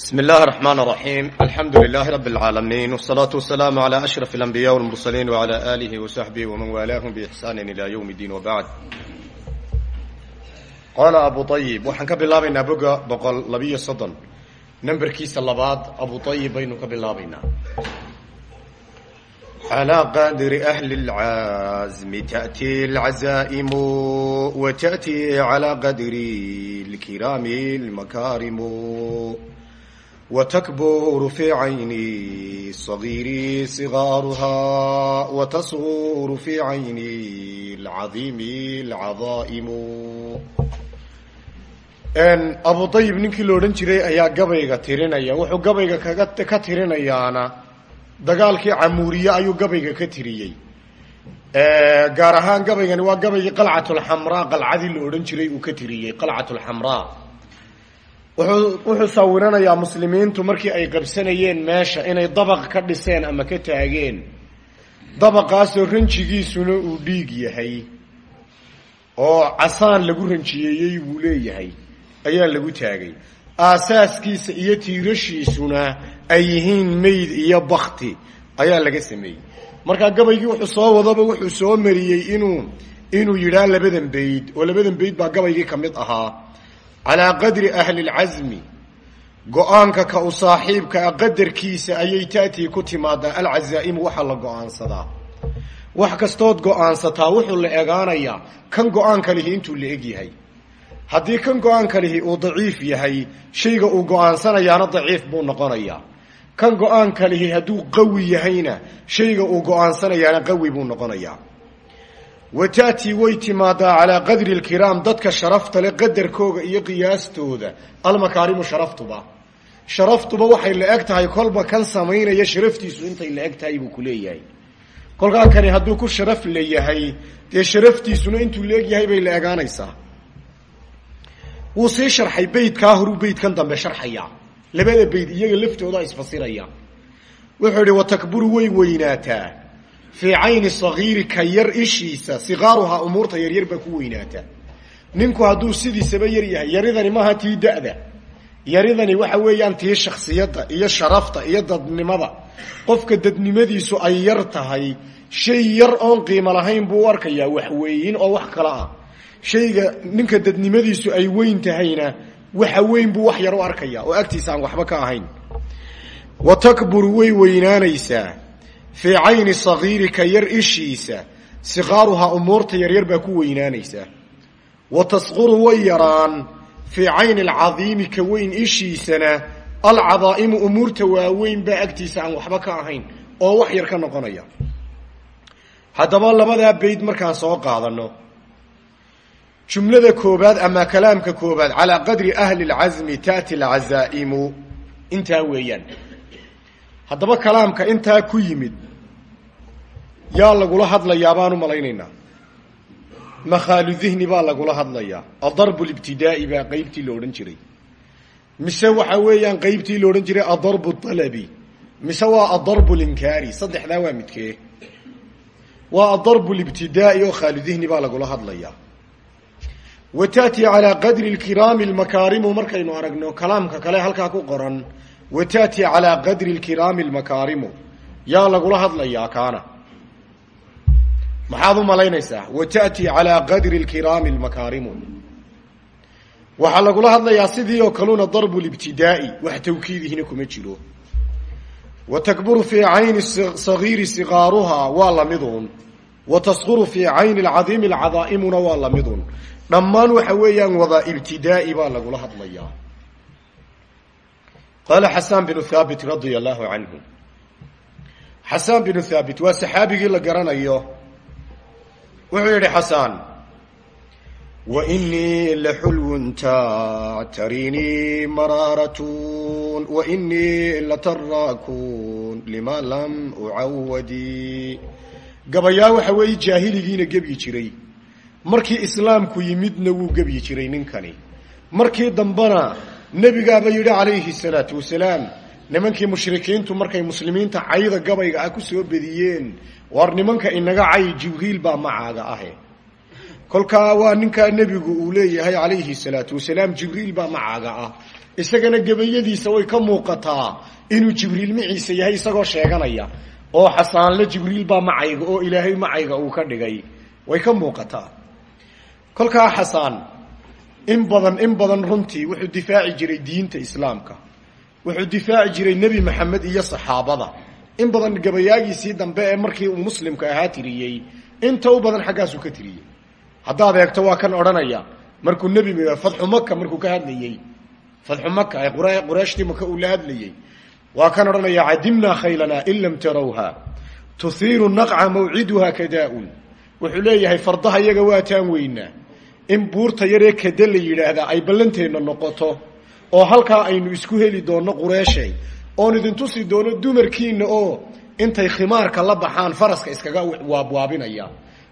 بسم الله الرحمن الرحيم الحمد لله رب العالمين والصلاة والسلام على أشرف الأنبياء والمرسلين وعلى آله وصحبه ومن والاهم بإحسان إلى يوم الدين وبعد قال أبو طيب waxaan ka bilaabaynaa boga boqol labiyo soddon numberkiisa labaad abu طayib baynu ka bilaabaynaa على قدر أهل العزم تأتي العزائم وتأتي على قدر الكرام المكارم وتكبر في عين الصغير صغارها وتصغر في عين العظيم العظائم abu dayib ninkii la odhan jiray ayaa gabayga tirinaya wuxuu gabayga kaga ka tirinayaana dagaalkii camuuriye ayuu gabayga ka tiriyey gaar ahaan gabaygani waa gabaygii qalcatulxamraa qalcadii la odhan jiray uu ka tiriyey qalcatulxamraa wuxuu sawiranayaa muslimiintu markii ay qabsanayeen meesha inay dabaq ka dhiseen ama ka taageen. Dabaqaasoo ranjigiisuna uu dhiig yahay. Oo casaan lagu ranjiyeeyey buu leeyahay. Ayaa lagu taagay. Aasaaskiisa iyo tiirashiisuna ay yihiin mayd iyo bakti ayaa laga sameeyey. Markaa gabaygii wuxuu soo wadaba wuxuu soo mariyey inuu inuu yidhaa labadan bayd oo labadan bayd baa gabaygii ka mid ahaa calaa qadri ahli lcasmi go'aanka ka u saaxiibka a qadarkiisa ayay ta'tii ku timaadaa alcazaa'imu waxaa la go'aansadaa. Wax kastood go'aansataa wuxuu la egaanayaa kan go'aanka lihi intuu la eg yahay. Haddii kan go'aanka lihi uu daciif yahay shayga uu go'aansanayaana daciif buu noqonayaa. Kan go'aanka lihi hadduu qawi yahayna shayga uu go'aansanayaana qawi buu noqonayaa wa ta'tii way timaadaa calaa qadri lkiraam dadka sharafta le qadarkooga iyo qiyaastooda almakaarimu sharaftuba sharaftuba waxay la eg tahay kolba kan samaynaya sharaftiisu intay la eg tahay buu ku leeyahay kolkaa kani hadduu ku sharaf la yahay dee sharaftiisuna intuu la eg yahay bay la egaanaysaa wuu sii sharxay beydkaa horuu beydkan dambe sharxaya labada beyd iyaga laftooda isfasiraya wuxuu ihi watakburu way weynaataa fii cayni sagiiri ka yar ishiisa sikaaruhaa umuurta yaryar baa ku weynaataa ninku hadduu sidiisaba yar yahay yaridani maaha tii da-da. Yaridani waxa weeyaan tii shaksiyadda iyo sharafta iyo dadnimada. Qofka dadnimadiisu ay yar tahay shay yar oon qiimo lahayn buu u arkayaa waxweeyin oo wax kale ah. Shayga ninka dadnimadiisu ay weyn tahayna waxa weyn buu wax yar u arkaya oo agtiisa aan waxba ka ahayn. Wa takburu way weynaanaysaa fii cayni sagiiri ka yar ishiisa sikaaruhaa umuurta yaryar baa ku weynaanaysaa wa tasquru way yaraan fii cayni alcadiimi ka weyn ishiisana alcadaa'imu umuurta waaweyn baa agtiisa aan waxba ka ahayn oo wax yar ka noqonaya. Haddaba labadaa bayd markaan soo qaadano jumlada koobaad ama kalaamka koobaad calaa qadri ahli lcasmi taati alcazaa'imu. Intaa weeyaan haddaba kalaamka intaa ku yimid yaa lagula hadlayaa baan u malaynaynaa makhaalu dihni baa lagula hadlayaa. Adarbu libtidaa'i baa qeybtii la odhan jiray. Mise waxa weeyaan qeybtii la odhan jiray adarbu alabi mise waa adarbu linkaari saddexdaa waa midkee? Waa adarbu libtidaa'i oo khaalu dihni baa lagula hadlayaa. Wa taati calaa qadri lkiraami lmakaarimu markaynu aragno kalaamka kale halkaa ku qoran wa taati calaa qadri lkiraami lmakaarimu yaa lagula hadlayaa kaana. Maxaad u malaynaysaa? Wa taati calaa qadri lkiraami lmakaarimu waxaa lagula hadlayaa sidii oo kaluna darbu libtidaa'i wax tawkiidihina kuma jiro. Wa takburu fii cayni sagiiri sikaaruhaa waa lamidun wa tasquru fii cayni alcadiimi alcadaa'imuna waa lamidun dhammaan waxa weeyaan wadaa ibtidaa'i baa lagula hadlayaa qaala xasaan binu haabit radia allahu canhu xasaan binu haabit waa saxaabigii la garanayo. wuxuu yidhi xasaan wa inii laxulwun tactarinii maraaratun wa inii lataraakun lima lam ucawadi. Gabayaa waxa weeye jaahiligiina gebyi jiray. Markii islaamku yimidna wuu gebyi jiray ninkani. Markii dambena nebigaaba yidhi calayhi salaatu wasalaam nimankii mushrikiintu markay muslimiinta cayda gabayga ah ku soo bediyeen war nimanka inaga cay jibriil baa macaaga ahe. Kolkaa waa ninkaa nebigu uu leeyahay calayhi salaatu wasalaam jibriil baa macaaga ah. Isagana gebayadiisa way ka muuqataa inuu jibriil maciise yahay isagoo sheeganaya oo xasaanle jibriil baa macayga oo ilaahay macayga uu ka dhigay. Way ka muuqataa. Kolkaa xasaan in badan in badan runtii wuxuu difaaci jiray diinta islaamka. Wuxuu difaaci jiray nebi maxamed iyo saxaabada. In badan gabayaagiisii dambe ee markii uu muslimka ahaa tiriyey. Inta u badan xaggaasuu ka tiriyey. Haddaad eegto waa kan odhanaya. Markuu nebi fatxu maka markuu ka hadlayey. Fatxu maka ee qurayshtii maka uu la hadlayey. Waa kan odhanaya cadimnaa khaylana in lam tarawha. Tuhiiru naqca mawciduha kadaa-un. Wuxuu leeyahay fardaha iyaga waataan weynaa in buurta yaree kada la yidhaahdaa ay ballanteenna noqoto oo halkaa aynu isku heli doonno qureeshay oon idintusi doono dumarkiina oo intay khimaarka la baxaan faraska iskaga waabwaabinaya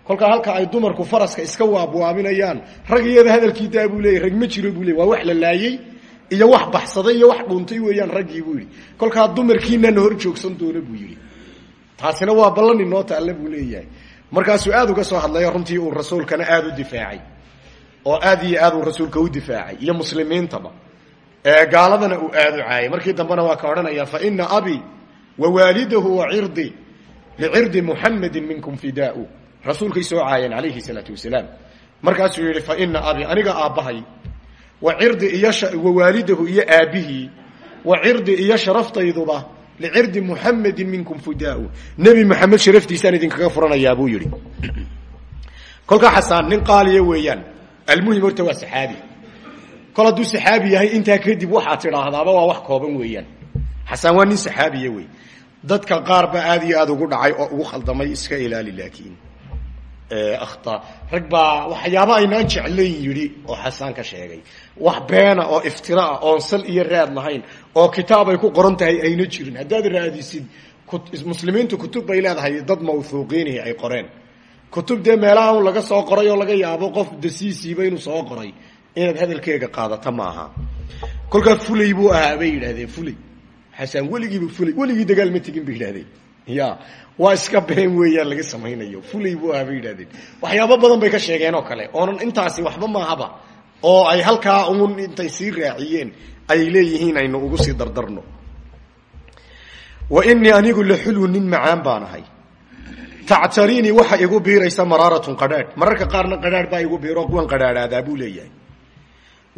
kolkaa halka ay dumarku faraska iska waabwaabinayaan rag iyada hadalkiidaa buu leeyay rag ma jiro buu ley wax la laayey iyo wax baxsaday iyo wax dhuuntay weeyaan raggii buu yidhi. Kolkaa dumarkiinana hor joogsan doona buu yidhi. Taasina waa ballan inoo taalla buu leeyahay. Markaasuu aada uga soo hadlaya runtii uu rasuulkana aada u difaacay oo aad iyo aad uu rasuulka u difaacay iyo muslimiintaba gaaladana uu aada u caayay. Markii dambena waa ka odhanaya faina abi wa waalidahu wa cirdi licirdi muxamedin minkum fidaau. Rasuulkay soo caayeen calayhi salaatu wasalaam. Markaasuu yihi faina abi aniga aabbahay wa cirdi iyo wa waalidahu iyo aabbihii wa cirdi iyo sharaftayduba licirdi muxamedin minkum fidaau. Nebi maxamed sharaftiisaan idinkaga furanayaa buu yihi kolkaa xasaan nin qaaliya weeyaan almuhim horta waa saxaabi. Kol hadduu saxaabi yahay intaa kadib waxaad tidhaahdaaba waa wax kooban weeyaan. Xasaan waa nin saxaabiya wey dadka qaar ba aada iyo aada ugu dhacay oo ugu khaldamay iska ilaali laakiin akhta rag baa waxyaaba aynaan oo xasaan ka sheegay. Wax beena oo iftira ah oon sal iyo raad lahayn oo kitaab ay ku qoran tahay ayna jirin. Haddaad raadisid muslimiintu kutub bay leedahay dad mawhuuqiinihi ay qoreen kutub dee meelaha un laga soo qoray oo laga yaabo qof dasiisiiba inuu soo qoray inaad hadalkeega qaadata maaha kolkaa fulay buu ahaa bay fulay. Xasaan weligiiba fulay. Weligii dagaal ma tegin bay ya waa iska been weeyaan laga samaynayo. Fulay buu ahaa bay waxyaabo badan bay ka sheegeen oo kale. Oonan intaasi waxba maahaba oo ay halkaa uun intay sii raaciyeen ayay leeyihiin aynu ugu sii dardarno. Wa inii anigu la xulwu nin macaan baan ahay tactarinii waxa igu biiraysa maraaratun qadhaadh. Mararka qaarna qadhaadh baa igu biiro kuwan qadhaadhaadaa buu leeyahay.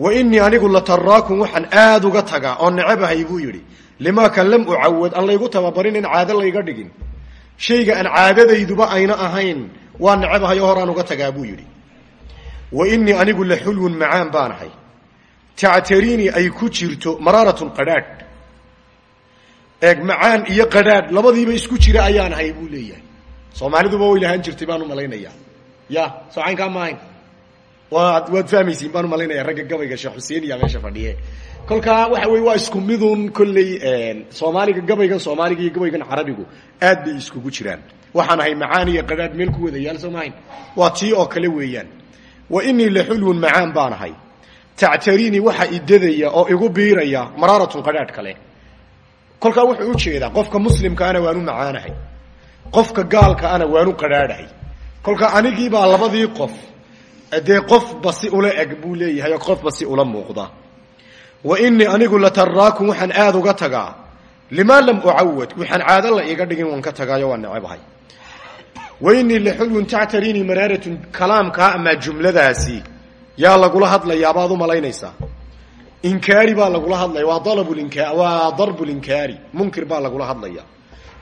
Wa inii anigu la taraakun waxaan aada uga tagaa oo necabahay buu yidhi limaa kan lam ucawad aan laygu tababarin in caado layga dhigin. Shayga aan caadadayduba ayna ahayn waa necabahay oo horaan uga tagaa buu yidhi. Wa inii anigu la xulwun macaan baan ahay. Tactarinii ay ku jirto maraaratun qadhaadh. Eeg macaan iyo qadhaadh labadiiba isku jira ayaan ahay buu leeyahay soomaaliduba way lahaan jirtay baan u malaynaya ya soo caynkaa maahayn waad waad fahmaysiin baan u malaynaya ragga gabayga sheekh xuseen iya meesha fadhiye. Kolkaa waxa wey waa isku midun kolley soomaaliga gabaygan soomaaliga iyo gabaygan carabigu aad bay iskugu jiraan. Waxaan ahay macaan iyo qadhaadh meel ku wada yaal soo maahayn waa tii oo kale weeyaan. Wa inii la xulwun macaan baan ahay. Tactarinii waxa idadaya oo igu biiraya maraaratun qadhaadh kale. Kolkaa wuxuu u jeedaa qofka muslimkaana waanu macaanahay qofka gaalkaana waanu qadhaadhahay kolka anigiibaa labadii qof dee qofba si ula eg buu leeyahay oo qofba si ula muuqda. Wa inii anigu la taraakun waxaan aada uga tagaa. Limaa lam ucawad waxaan caado la iga dhigin waan ka tagaayo waan necebahay wa inii laxulwun tactarinii maraaratun kalaamkaa amaa jumladaasi yaa lagula hadlayaa baad u malaynaysaa inkaari baa lagula hadlaya waa darbulinkaari munkir baa lagula hadlaya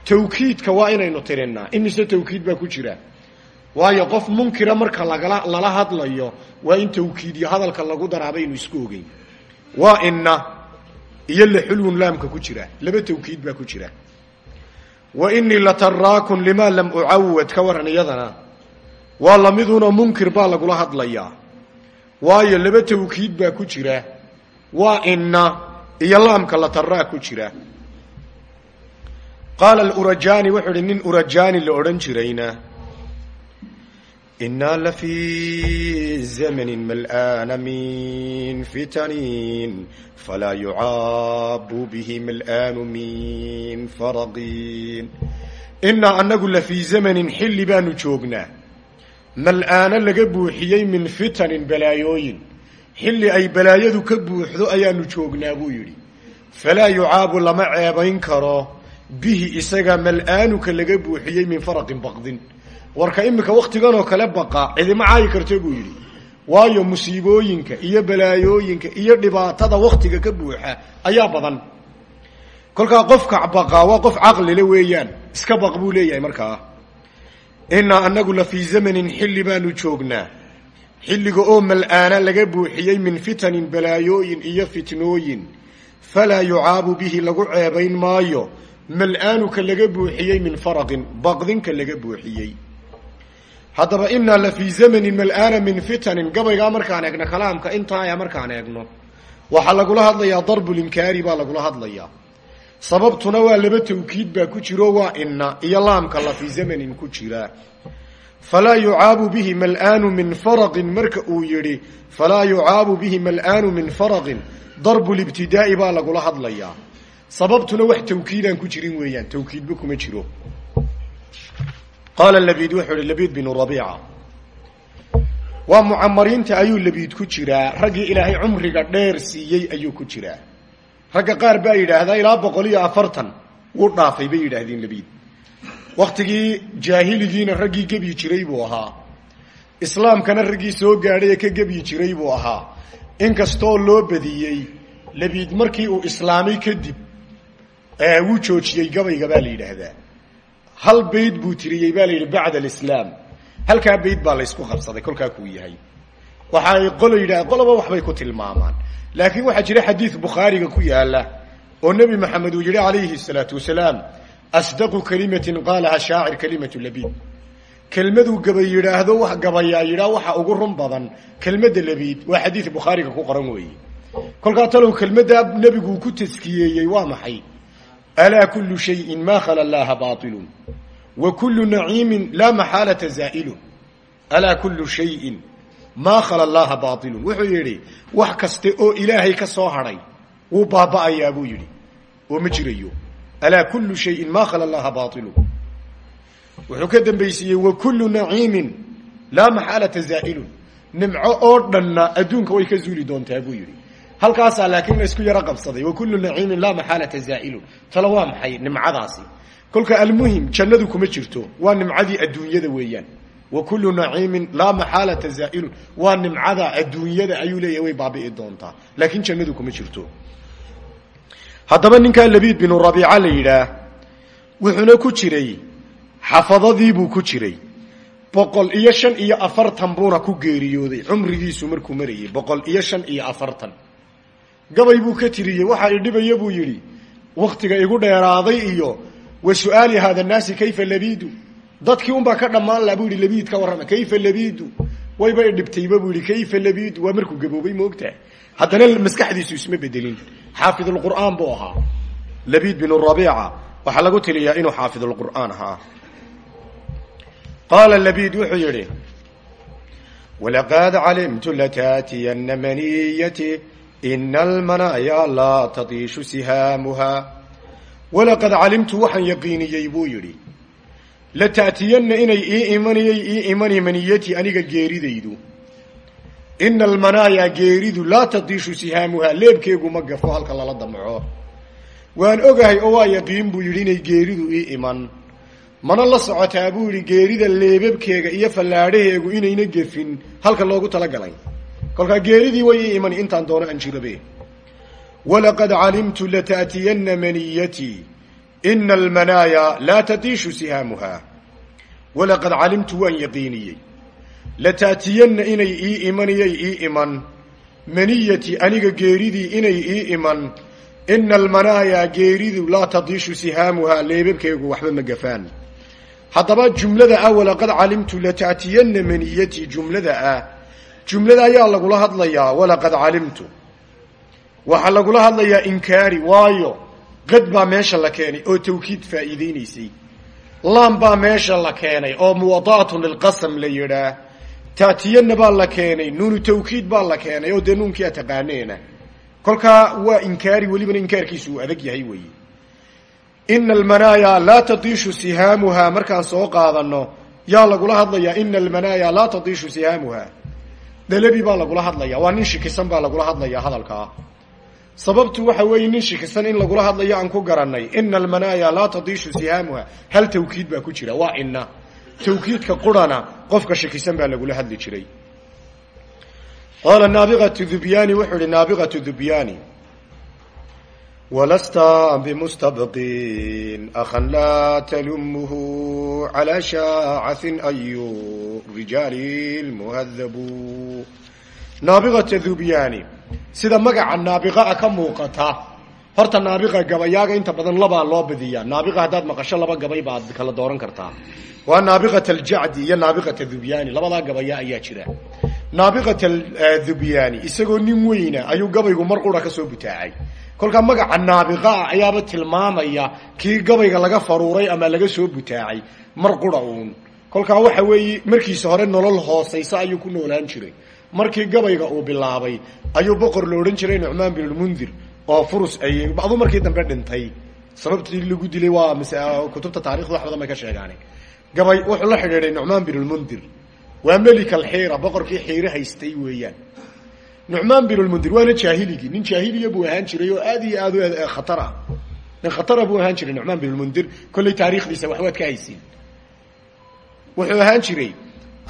tawkiidka waa inaynu tirinaa imise tawkiid baa ku jira? Waayo qof munkira marka lagala lala hadlayo waa in tawkiid iyo hadalka lagu daraabaynu isku ogeyn waa ina iyo laxulwun laamka ku jira. Laba tawkiid baa ku jira. Wa inii lataraakun limaa lam ucawad ka waran iyadana. Waa lamiduna munkir baa lagula hadlayaa waayo laba tawkiid baa ku jira. Waa ina iyo laamka lataraa ku jira qaala alurajani wuxuu ihi nin urajani la odhan jirayna. Inaa lafii zamanin mal'aana min fitanin falaa yucaabu bihi mal'aanu min faraqin. Inaa anagu lafii zamanin xilli baanu joognaa. Mal'aano laga buuxiyey min fitanin balaayooyin. Xilli ay balaayadu ka buuxdo ayaanu joognaa buu yidhi. Falaa yucaabu lama ceebayn karo bihi isaga mal-aanuka laga buuxiyey min faraqin baqdin. Warka imika waktigan oo kale baqa cidima caayi karto buu yidhi. Waayo musiibooyinka iyo balaayooyinka iyo dhibaatada waktiga ka buuxa ayaa badan. Kolkaa qofka baqaa waa qof caqlile weeyaan iska baq buu leeyahay markaa inaa anagu la fii zamanin xilli baanu joognaa. Xilliga oo mal-aana laga buuxiyey min fitanin balaayooyin iyo fitnooyin. Falaa yucaabu bihi lagu ceebayn maayo mal-aanuka laga buuxiyey min faraqin baqdinka laga buuxiyey haddaba inaa la fii zamanin mal-aana min fitanin gabaygaa markaan eegno kalaamka intaaya markaan eegno waxaa lagula hadlayaa darbulinkaari baa lagula hadlayaa sababtuna waa laba tawkiid baa ku jiro waa ina iyo laamka la fii zamanin ku jira falaa yucaabu bihi mal-aanu min faraqin marka uu yidhi falaa yucaabu bihi mal-aanu min faraqin darbulibtidaa'i baa lagula hadlayaa sababtuna wax tawkiidaan ku jirin weeyaan. Tawkiidba kuma jiro. Qaala labiid wuxuu ihi labiid binu rabiica. Waa mucamariinta ayuu labiid ku jiraa. Raggii ilaahay cumriga dheer siiyey ayuu ku jiraa. Ragga qaar baa yidhaahdaa ilaa boqol iyo afartan wuu dhaafay bay yidhaahdeen labiid. Waktigii jaahiligiina raggii gebyi jiray buu ahaa. Islaamkana raggii soo gaadhay ee ka gebyi jiray buu ahaa. Inkastoo loo badiyey labiid markii uu islaamay kadib wuu joojiyey gabayga baa la yidhaahdaa. Hal bayd buu tiriyey baa la yidhi bacda alislaam. Halkaa bayd baa laysku qabsaday kolkaa kuu yahay. Waxa ay qolo yidhah qoloba waxbay ku tilmaamaan. Laakiin waxaa jira xadiid bukhaariga ku yaalla oo nebi maxamed uu yihi calayhi salaatu wasalaam asdaqu kalimatin qaalaha shaacir kalimatu labiid. Kelmaduu gabay yidhaahdo wax gabayaa yidhaa waxa ugu run badan kelmadda labiid waa xadiid bukhaariga ku qoran weeye. Kolkaa talow kelmaddaa nebiguu ku taskiyeeyey waa maxay alaa kullu shayin maa khala llaha baailun wa kullu naciimin laa maxaalata zaa'ilun alaa kullu shayin maa khala llaha baailun wuxuu yidhi wax kaste oo ilaahay ka soo hadhay wuu baaba'ayaa buu yidhi oo ma jirayo alaa kullu shayin maa khala llaha baailun wuxuu ka dambaysiiyey wa kullu naciimin laa maxaalata zaa'ilun nimco oo dhanna adduunka way ka zuuli doontaa buu halkaasaa laakiin la isku yaro qabsaday. Wa kullu naciimin laa maxaalata zaa'ilun. Talo waa maxay? Nimcadaasi. Kolka almuhim jannadu kuma jirto. Waa nimcadii adduunyada weeyaan. Wa kullu naciimin laa maxaalata zaa'ilun. Waa nimcada adduunyada ayuu leeyahay way baabi'i laakiin jannadu kuma jirto. Haddaba ninkaa labiid binu rabiica la wuxuuna ku jiray xafadadiibuu ku jiray. Boqol iyo shan iyo afartan buuna ku geeriyooday. Cumrigiisu markuu marayay boqol iyo shan iyo afartan gabay buu ka tiriyey waxaa idhibaya buu yidhi waktiga igu dheeraaday iyo wa su'aali haada naasi kayfa labiidu? Dadkii unbaa ka dhammaan la buu yihi labiid ka warrama kayfa labiidu? Wayba idhibtayba buu yihi kayfa labiidu waa markuu gaboobay moogtaha haddana maskaxdiisu isma bedelin. Xaafidulqur'aan buu ahaa. Labiid binu rabiica waxaa lagu tiriyaa inuu xaafidulqur'aan ahaa. Qaala labiid wuxuu yidhi walaqad calimtu lataatiyana maniyati ina almanaaya laa tadiishu sihaamuha. Walaqad calimtu waxaan yaqiiniyey buu yidhi. Lataatiyanna inay ii imaniyey ii imani maniyatii aniga geeridaydu. Ina almanaaya geeridu laa tadiishu sihaamuha leebkeegu ma gafo halka lala damco. Waan ogahay oo waa yaqiin buu yidhi inay geeridu ii iman. Mana la socotaa buu yidhi geerida leebabkeega iyo fallaadhaheegu inayna gefin halka loogu talagalay kolkaa geeridii way ii iman intaan doono aan jirabe walaqad calimtu lataatiyanna maniyatii ina almanaaya laa tadiishu sihaamuha. Walaqad calimtu waan yaqiiniyey. Lataatiyanna inay ii imaniyay ii iman. Maniyati aniga geeridii inay ii iman. Ina almanaaya geeridu laa tadiishu sihaamuha leebabkeegu waxba ma gafaan. Haddaba jumlada ah walaqad calimtu lataatiyanna maniyati jumlada ah jumlada ayaa lagula hadlayaa walaqad calimtu. Waxaa lagula hadlayaa inkaari waayo qad baa meesha la keenay oo tawkiid faa'iideynaysay laam baa meesha la keenay oo muwadaatun lilqasam la yidhaah. Taatiyanna baa la keenay nuunu tawkiid baa la keenay oo dee nuunkia taqaaneena kolkaa waa inkaari welibana inkaarkiisu uu adag yahay weeye. Ina almanaaya laa tadiishu sihaamuha markaan soo qaadano yaa lagula hadlayaa ina almanaaya laa tadiishu sihaamuha dalabi baa lagula hadlaya. Waa nin shikisan baa lagula hadlaya hadalkaa sababtu waxa weeye nin shikisan in lagula hadlayo aan ku garanay ina almanaaya laa tadiishu sihaamuha hal tawkiid baa ku jira. Waa ina tawkiidka qurana qofka shikisan baa lagula hadli jiray. Qaala naabiqatu dubyani wuxuu ihi naabiqatu walasta bimustabqin akhan laa talumuhu calaa shaacatin ayu rijaali lmuhadabu naabiqata dubyani sida magaca naabiqaa ka muuqata horta naabiqa gabayaaga inta badan labaa loo badiyaa naabiqa haddaad maqasho laba gabay baad kala dooran kartaa waa naabiqat aljacdi iyo naabiqat dubyani labadaa gabaya ayaa jira naabiqat dubyani isagoo nin weyna ayuu gabaygu mar qura ka soo butaacay kolkaa magaca naabiqaa ayaaba tilmaamaya kii gabayga laga faruuray ama laga soo butaacay mar qura uun. Kolkaa waxa weeye markiisa hore nolol hoosaysa ayuu ku noolaan jiray. Markii gabayga uu bilaabay ayuu boqor la odhan jiray nucmaan binulmundir oo furus ay bacdu markii dambe dhintay. Sababtii lagu dilay waa kutubta taarikhda wax badan ka sheegaane gabay wuxuu la xidhiidhay nucmaan binulmundir waa melik alxiira boqorkii xiire haystay weeyaan nucmaan binulmundir waana jaahiligii nin jaahiliya buu ahaan jiray oo aad iyo aad u khatar ah nin khatara buu ahaan jiray nucmaan binulmundir kollay taarikhdiisa waxbaad ka haysiin. Wuxuu ahaan jiray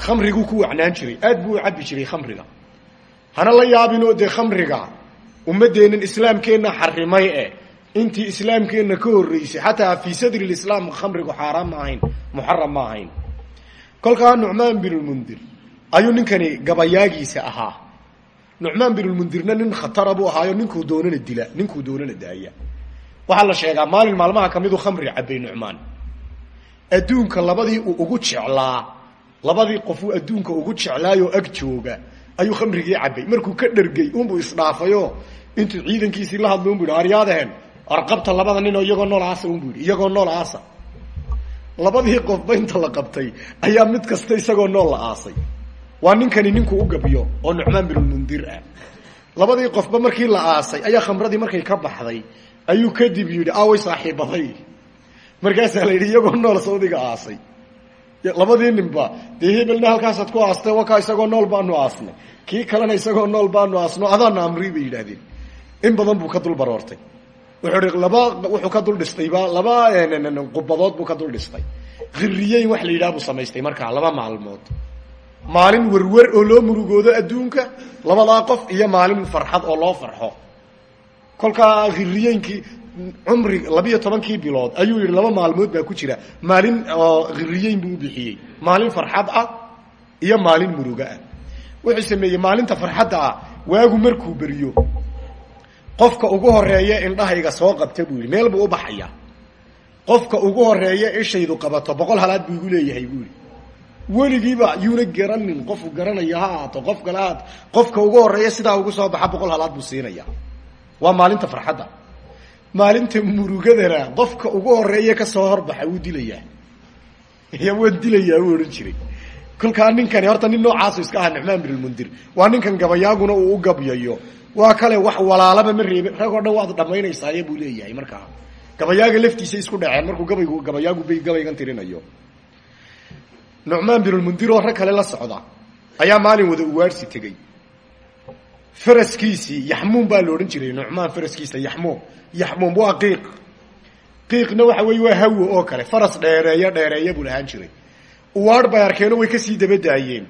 khamriguu ku wacnaan jiray. Aad buu u cabbi jiray khamriga. Hana la yaabinoo dee khamriga ummaddeennan islaamkeenna xarimay e intii islaamkeenna ka horreysay xataa fii sadri lislaam khamrigu xaaraan ma ahayn muxaram ma ahayn. Kolkaa nucmaan binulmundir ayuu ninkani gabayaagiisa ahaa nucmaan binulmundirna nin khatara buu ahaayo ninkuu doonana dila ninkuu doonana daaya. Waxaa la sheegaa maalin maalmaha kamiduu khamri cabbay nucmaan adduunka labadii uu ugu jeclaa labadii qofuu adduunka ugu jeclaayoo ag jooga ayuu khamrigii cabbay markuu ka dhergay unbuu isdhaafayo. Intuu ciidankiisii la hadlo unbu yidhi aryaadaheen arqabta labada ninoo iyagoo nool aasa unbu yidhi iyagoo nool aasa labadii qofba inta la qabtay ayaa mid kasta isagoo nool la aasay waa ninkani ninkuu u gabyo oo nucmaan binulmundir ah. Labadii qofba markii la aasay ayaa khamradii markay ka baxday ayuu kadib yidhi away saaxiibaday. Markaasaa la yidhi iyagoo nool sawdiga aasay. Labadii ninba dee hebelna halkaasaad ku aastay wakaa isagoo nool baanu aasnay. Kii kalena isagoo nool baanu aasno adaana amri bay yidhaahdeen. In badan buu ka dul baroortay. Wuxuu laba wuxuu ka dul dhistayba laba qubadood buu ka dul dhistay. Khiriyeyn wax la yidhaha buu samaystay markaa laba maalmood maalin werwer oo loo murugoodo adduunka labadaa qof iyo maalin farxad oo loo farxo. Kolkaa khiriyeynkii cumri labiyo tobankii bilood ayuu yidhi laba maalmood baa ku jira. Maalin khiriyeyn buu u bixiyey. Maalin farxad ah iyo maalin murugo ah. Wuxuu sameeyey maalinta farxadda ah waagu markuu beriyo. Qofka ugu horreeya indhahayga soo qabta buu yidhi meel buu u baxaya qofka ugu horreeya ishaydu qabato boqol halaad buu igu leeyahay buu yidhi weligiiba yuuna garanin qofku garanaya ha ahaato qof kale haato qofka ugu horreeya sidaa ugu soo baxa boqol halaad buu waa maalinta farxadda. Maalinta murugadana qofka ugu horreeya ka soo horbaxa wuu dilayaa ya waan dilayaa uu odhan jiray. Kolkaa ninkani horta nin noocaasu iska aha nucmaan binulmundir waa ninkan gabayaaguna uu u gabyayo. Waa kale wax walaalaba ma reebin. Rag oo dhan waad dhammaynaysaaye buu leeyahay markaa. Gabayaaga laftiisa isku dhaceen markuu gabaygu gabayaagu bay gabaygan tirinayo nucmaan binulmundir oo rag kale la socda ayaa maalin wada uwaadhsi tegey faraskiisii yaxmuum baa la jiray nucmaan faraskiisa yaxmuum yaxmuum waa qiiq. Qiiqna waxa weeye waa hawo oo kale faras dheereeyo dheereeya buu lahaan jiray. Uwaadh bay arkeenoo way ka sii dabadaayeen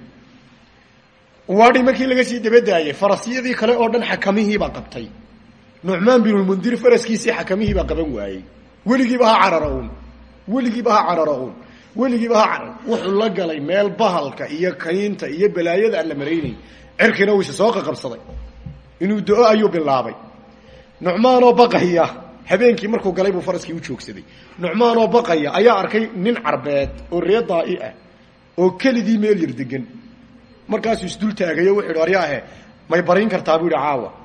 uwaadhii markii laga sii dabadaayey farasyadii kale oo dhan xakamihiibaa qabtay. Nucmaan binulmundir faraskiisii xakamihiibaa qaban waayey. Weligiiba ha cararo un weligiiba ha cararo un weligiiba ha wuxuu la galay meel bahalka iyo kaynta iyo balaayada aan la maraynayn. Cirkiina wuu soo qaqabsaday inuu do-o ayuu bilaabay. Nucmaanoo baqaya habeenkii markuu galay buu faraskii u joogsaday. Nucmaanoo baqaya ayaa arkay nin carbeed oo ree daai ah oo keligii meel yar degan markaasuu isdul taagayo wuxu yidhi aryaahe may barayn kartaa buu yidhi caawa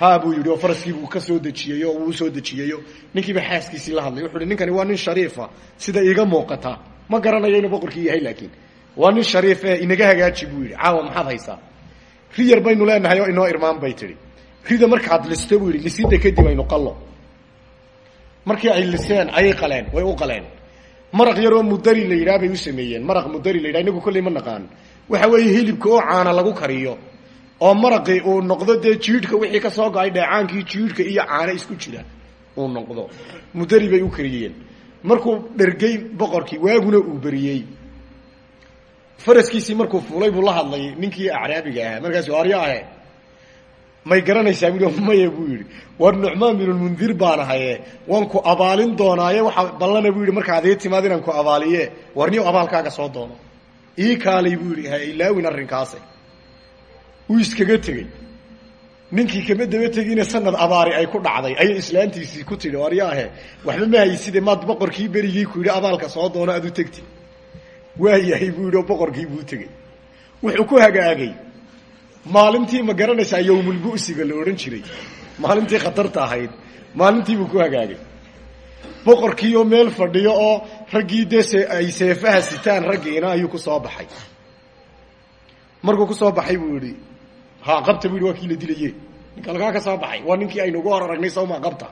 ha buu yidhi oo faraskiibuu ka soo dejiyeyo oo wuu soo dejiyeyo ninkiiba xaaskiisii la hadlay. Wuxu uhi ninkani waa nin shariifa sida iiga muuqata. Ma garanayo inuu boqorkii yahay laakiin. Waa nin shariif e inaga hagaaji buu yidhi. Caawa maxaad haysaa? Riyar baynu leenahay oo inoo irmaan bay tidhi. Rida markaad listo buu yidhi lisida kadib aynu qallo. Markii ay liseen ayay qaleen way u qaleen. Maraq yaroo mudari la yidhaha bay u sameeyeen. Maraq mudari la yidhaha inagu kolley ma naqaan. Waxa weeye hilibka oo caana lagu kariyo oo maraqii uu noqdo dee jiidhka wixii ka soo go'ay dheecaankii jiidhka iyo caano isku jira uu noqdo. Mudari bay u kariyeen. Markuu dhergay boqorkii waaguna uu beriyey faraskiisii markuu fuulay buu la hadlay ninkii acraabiga ahaa. Markaasu arya ahe may garanaysaa bu maya buu yidhi. War nucmaan binulmundir baan ahaye waan ku abaalin doonaaye. Waxaa ballana buu yidhi markaad ii timaad inaan ku abaaliye war abaalkaaga soo doono. Ii kaalay buu yidhi ha ilaawin arrinkaase wuu iskaga tegey ninkii kama daba tegine sanad abaari ay ku dhacday ayay islaantiisii ku tidhi aryaahe waxba ma hayside maad boqorkii berigii ku yidhi abaalka soo doono aad u tegti. Waayahay buu yidhi boqorkii buu tegey. Wuxuu ku hagaagay. Maalintii ma garanaysaa yowmulbu'siga la odhan jiray. Maalintii khatarta ahayd maalintiibuu ku hagaagay. Boqorkii oo meel fadhiyo oo raggii dee ay seefaha sitaan raggiina ayuu ku soo baxay. Markuu ku soo baxay buu yihi ha qabta bu yidhi waa ninka lagaa ka soo baxay. Waa ninkii aynu ugu hor aragnay sawma qabta.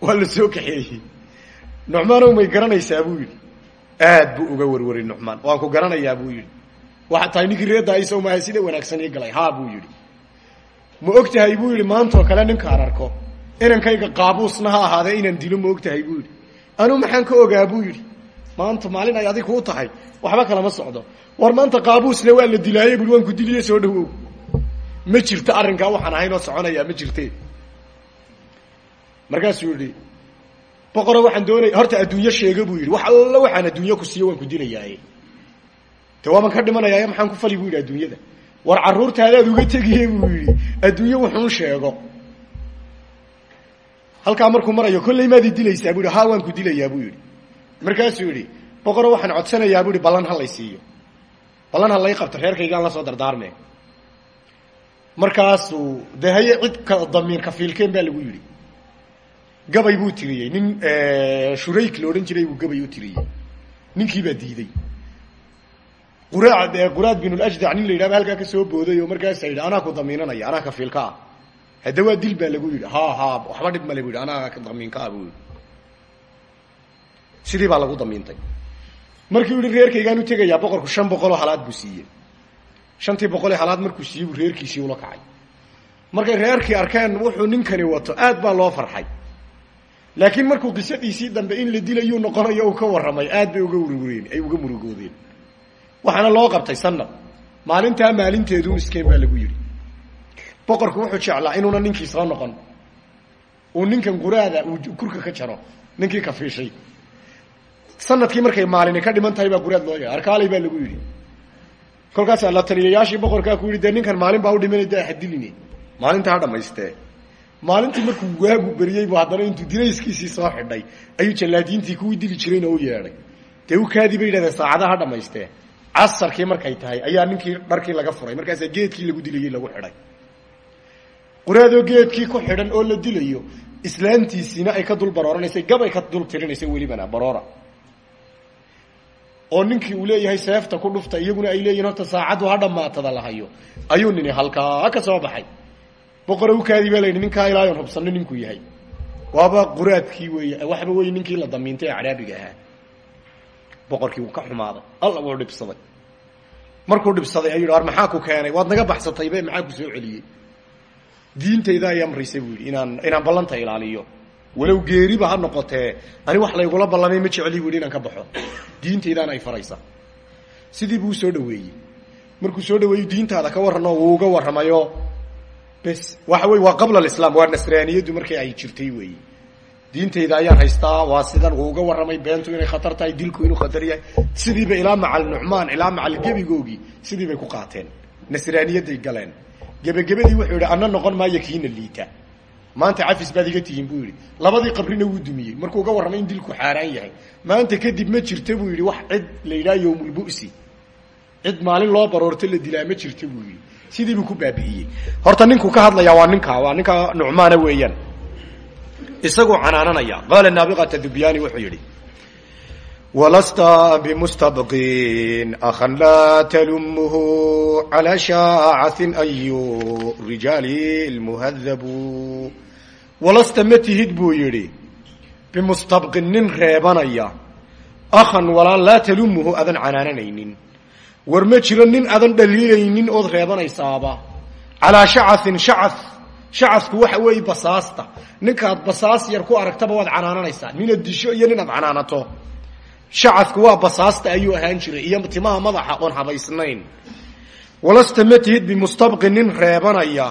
Waa la soo kaxeeyey nucmaanow may garanaysaa buu yidhi. Aad buu uga warwaray nucmaan. Waan ku garanayaa buu yidhi. Waxaa tahay ninkii reedaaisaw maaha sida wanaagsan ii galay? Haa buu yidhi. Ma og buu yidhi maantoo kale ninkaan arko inankayga qaabuusna ha ahaadee inaan dilo ma og buu yidhi. Anuu maxaan ka ogaa buu yidhi. Maanta maalin ay adig kuu tahay. Waxba kalama socdo. War maanta qaabuusna waa la dilaaye bui waan ku diliye soo dhawow ma jirto arrinkaa waxaan ahayn oo soconayaa ma jirte markaasuu yidhi boqoro waxaan doonaya horta adduunyo sheega buu yidhi. Wax alla waxaan adduunyo ku siiyo waan ku dilayaaye de ka dhimanayaaye maxaan ku fali bu yidhi adduunyada. War carruurtaadaad uga tegiye buu yidhi. Adduunyo wuxuun sheego. Halkaa markuu marayo kolley maad dilaysaa bu yidhi. Haa waan ku dilayaa buu yidhi. Markaasuu yidhi boqoro waxaan codsanayaa bu yidhi. Ballan ha lay siiyo. Ballan ha reerkaygaan la soo dardaarme markaasuu dee haye cid ka damiir kafiilkeen baa lagu yidhi. Gabay buu tiriyey. Nin shurayk la odhan jiray buu gabay u tiriyey. Ninkii baa diiday. Quraad quraad bin lajdac nin la yidhahba halkaa ka soo booday oo markaasa yidhi anaa ku damiinanaya anaa kafiilka ah. Hadda waa dil baa lagu yidhi ha ha waxba dhib male bu yidhi anaa damiinka ah yidhi. Sidii baa lagu damiintay. Markii u yihi reerkaygaan u tegayaa boqorku shan boqoloo halaad buu siiyey shantii boqolee halaad markuu siiyey buu reerkiisii ula kacay. Markay reerkii arkeen wuxuu ninkani wato aad baa loo farxay. Laakiin markuu qisadiisii dambe in la dilayuu noqonayo uu ka warramay aad bay uga urureen ay uga murugoodeen. Waxaana loo qabtay sanad maalintaa maalinteedu iskeen baa lagu yidhi. Boqorku wuxuu jeclaa inuuna ninkii soo noqon. Uu ninkan quraada uu kurka ka jaro ninkii kafiishay sannadkii markay maalini ka dhiman tahay baa quraad loo arkaalay baa lagu yidhi kolkaasaa la taliyayaashii boqorkaa ku yidhi dee ninkan maalin baa u dhimanay de hadiline maalintaa ha dhamaystee maalintii markuu waagu beriyey bu haddana intuu dirayskiisii soo xidhay ayuu jallaadiintii kuwii dili jirayna u yeedhay. Dee u kaadii bay yidhahdeen saacadaha ha dhamaystee casarkii markay tahay ayaa ninkii dharkii laga furay markaasaa geedkii lagu dilayey lagu xidhay. Quraadoo geedkii ku xidhan oo la dilayo islaantiisiina ay ka dul barooranaysay gabay ka dul tirinaysay welibana baroora oo ninkii uu leeyahay seefta ku dhufta iyaguna ay leeyihiin horta saacaddu ha dhamaatada la hayo. Ayuu nini halkaa ka soo baxay. Boqora ukaadii baa la yidhi ninkaa ilaayon hubsanno ninkuu yahay. Waaba quraadkii wey waxba wey ninkii la damiintay ee ahaa. Boqorkii wuu ka xumaaday alla wuu dhibsaday. Markuu dhibsaday ayuu yidhi maxaa ku keenay? Waad naga baxsataybe maxaa ku soo celiyey? Diintayda ay amraysa buu yidhi inaan inaan ballanta ilaaliyo walow geeriba ha noqotee ani wax laygula ballamay ma jeceli bu yidhi inaan ka baxo. Diintaydaana ay faraysa. Sidii buu u soo dhaweeyey. Markuu soo dhaweeyu diintaada ka warrano wuu uga warramayo. Bes waxa wey waa qabla alislam waa nasraaniyaddu markay ay jirtay weeye diintayda ayaan haystaa waa sidan uga warramay beentu inay khatar tahay dilku inuu khatar yahay. Sidiiba ilaa macal nucmaan ilaa macal gebigoogii sidii bay ku qaateen. Nasraaniyaday galeen. Gebagebadii wuxuu yidhi ana noqon maayo kiina liita maanta cafis baad iga tihiin buu yidhi. Labadii qabrina wuu dumiyey. Markuu uga warramay in dilku xaaraan yahay. Maanta kadib ma jirta buu yidhi wax cid la yidhaha yowmulbu'si cid maalin loo baroorto la dilaa ma jirta buu yidhi. Sidii buu ku baabi'iyey horta ninkuu ka hadlayaa waa ninka waa ninka nucmaana weeyaan. Isaguu canaananaya. Qaala naabiqata dubyaani wuxuu yidhi walasta bimustabqin akhan laa talumuhu calaa shaacatin ayu rijaali lmuhadabu walasta ma tihid buu yidhi bimustabqin nin reebanaya. Akhan walaan laa talumuhu adan canaananaynin. War ma jiro nin adan dhaliilaynin ood reebanaysaaba. Calaa shacain shaca shacasku waxa weeye basaasta. Ninkaad basaas yar ku aragtaba waad canaananaysaa. Ninaad disho iyo ninaad canaanato. Shacasku waa basaasta ayuu ahaan jiray iyo timaha madaxa oon habaysnayn. Walasta ma tihid reebanaya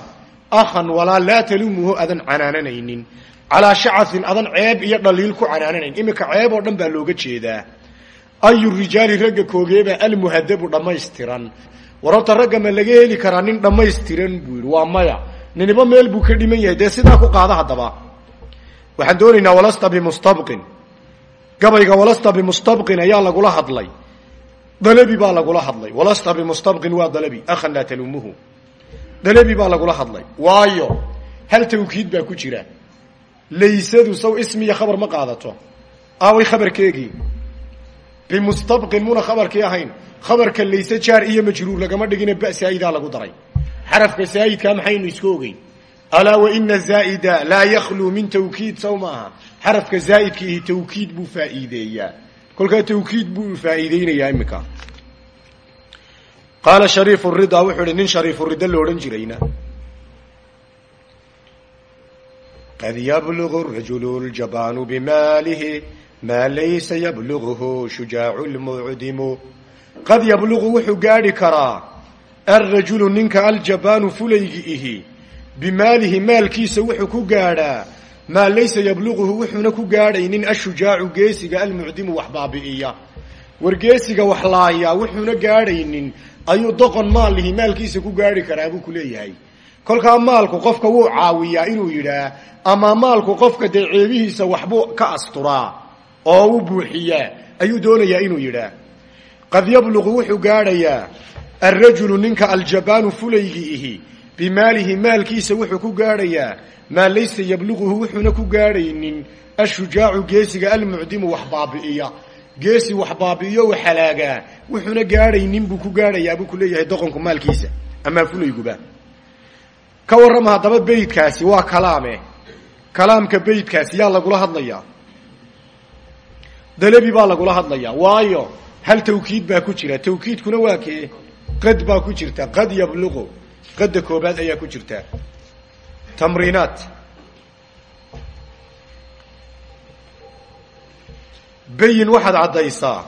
akhan walaa laa talumuhu adan canaananaynin. Calaa shacain adan ceeb iyo dhaliil ku canaananayn. Iminka ceeb oo dhan baa looga jeedaa. Ayu rijaali ragga koogeebaa almuhadabu dhammaystiran. War horta ragga ma laga heli karaa nin dhammaystiran buu yidhi waa maya. Niniba meel buu ka dhiman yahay. Dee sidaa ku qaada haddaba? Waxaan doonaynaa walasta bimustabqin. Gabayga walasta bimustabqin ayaa lagula hadlay. Dalabi baa lagula hadlay. Walasta bimustabqin waa dalabi. Akhan laa talumuhu dalabi baa lagula hadlay. Waayo hal tawkiid baa ku jira. Laysadu saw ismiya khabar ma qaadato. Aaway khabarkeegii bimustabqin muna khabarkii ahayn. Khabarka layse jaar iyo majruur lagama dhigina ba saa'idaa lagu daray. Xarafka saa'idkaa maxaynu isku ogeyn. Alaa waina zaa'ida laa yakluu min tawkiid saw maaha xarafka zaa'idkiihi tawkiid buu faa'iideeyaa. Kolkaa tawkiid buu faa'iideynayaa iminka qaala shariifu rida wuxuu ihi nin shariifu rida lo odhan jirayna. Qad yablugu rajulu ljabaanu bimaalihi maa laysa yablughu shujaacu lmucdimu qad yablugu wuxuu gaadhi karaa alrajulu ninka aljabaanu fulaygi ihi bimaalihi maalkiisa wuxuu ku gaadhaa maa laysa yabluguhu wuxuuna ku gaadhaynin ashujaacu geesiga almucdimu wax baabi'iya. War geesiga wax laaya wuxuuna gaadhaynin ayuu doqon maallihi maalkiisa ku gaadhi karaa buu ku leeyahay. Kolkaa maalku qofka wuu caawiyaa inuu yidhaah ama maalku qofka dee ceebihiisa waxbuu ka asturaa oo u buuxiyaa ayuu doonayaa inuu yidhaah. Qad yabluqu wuxuu gaadhayaa alrajulu ninka aljabaanu fulaygii ihi bimaalihi maalkiisa wuxuu ku gaadhayaa maa laysa yabluquhu wuxuuna ku gaadhaynin ashujaacu geesiga almucdimu wax baabi'iya geesi wax baabi'iyo wax halaagaa wuxuuna gaadhaynin buu ku gaadhayaa buu ku leeyahay doqonku maalkiisa. Amaa fulayguba. Ka warrama haddaba beydkaasi waa kalaame. Kalaamka beydkaasi yaa lagula hadlayaa. Dalabi baa lagula hadlayaa. Waayo hal tawkiid baa ku jira. Tawkiidkuna waa kee? Qad baa ku jirta. Qad yabluqu qadda koobaad ayaa ku jirta. Tamriinaat bayin waxaad caddaysaa.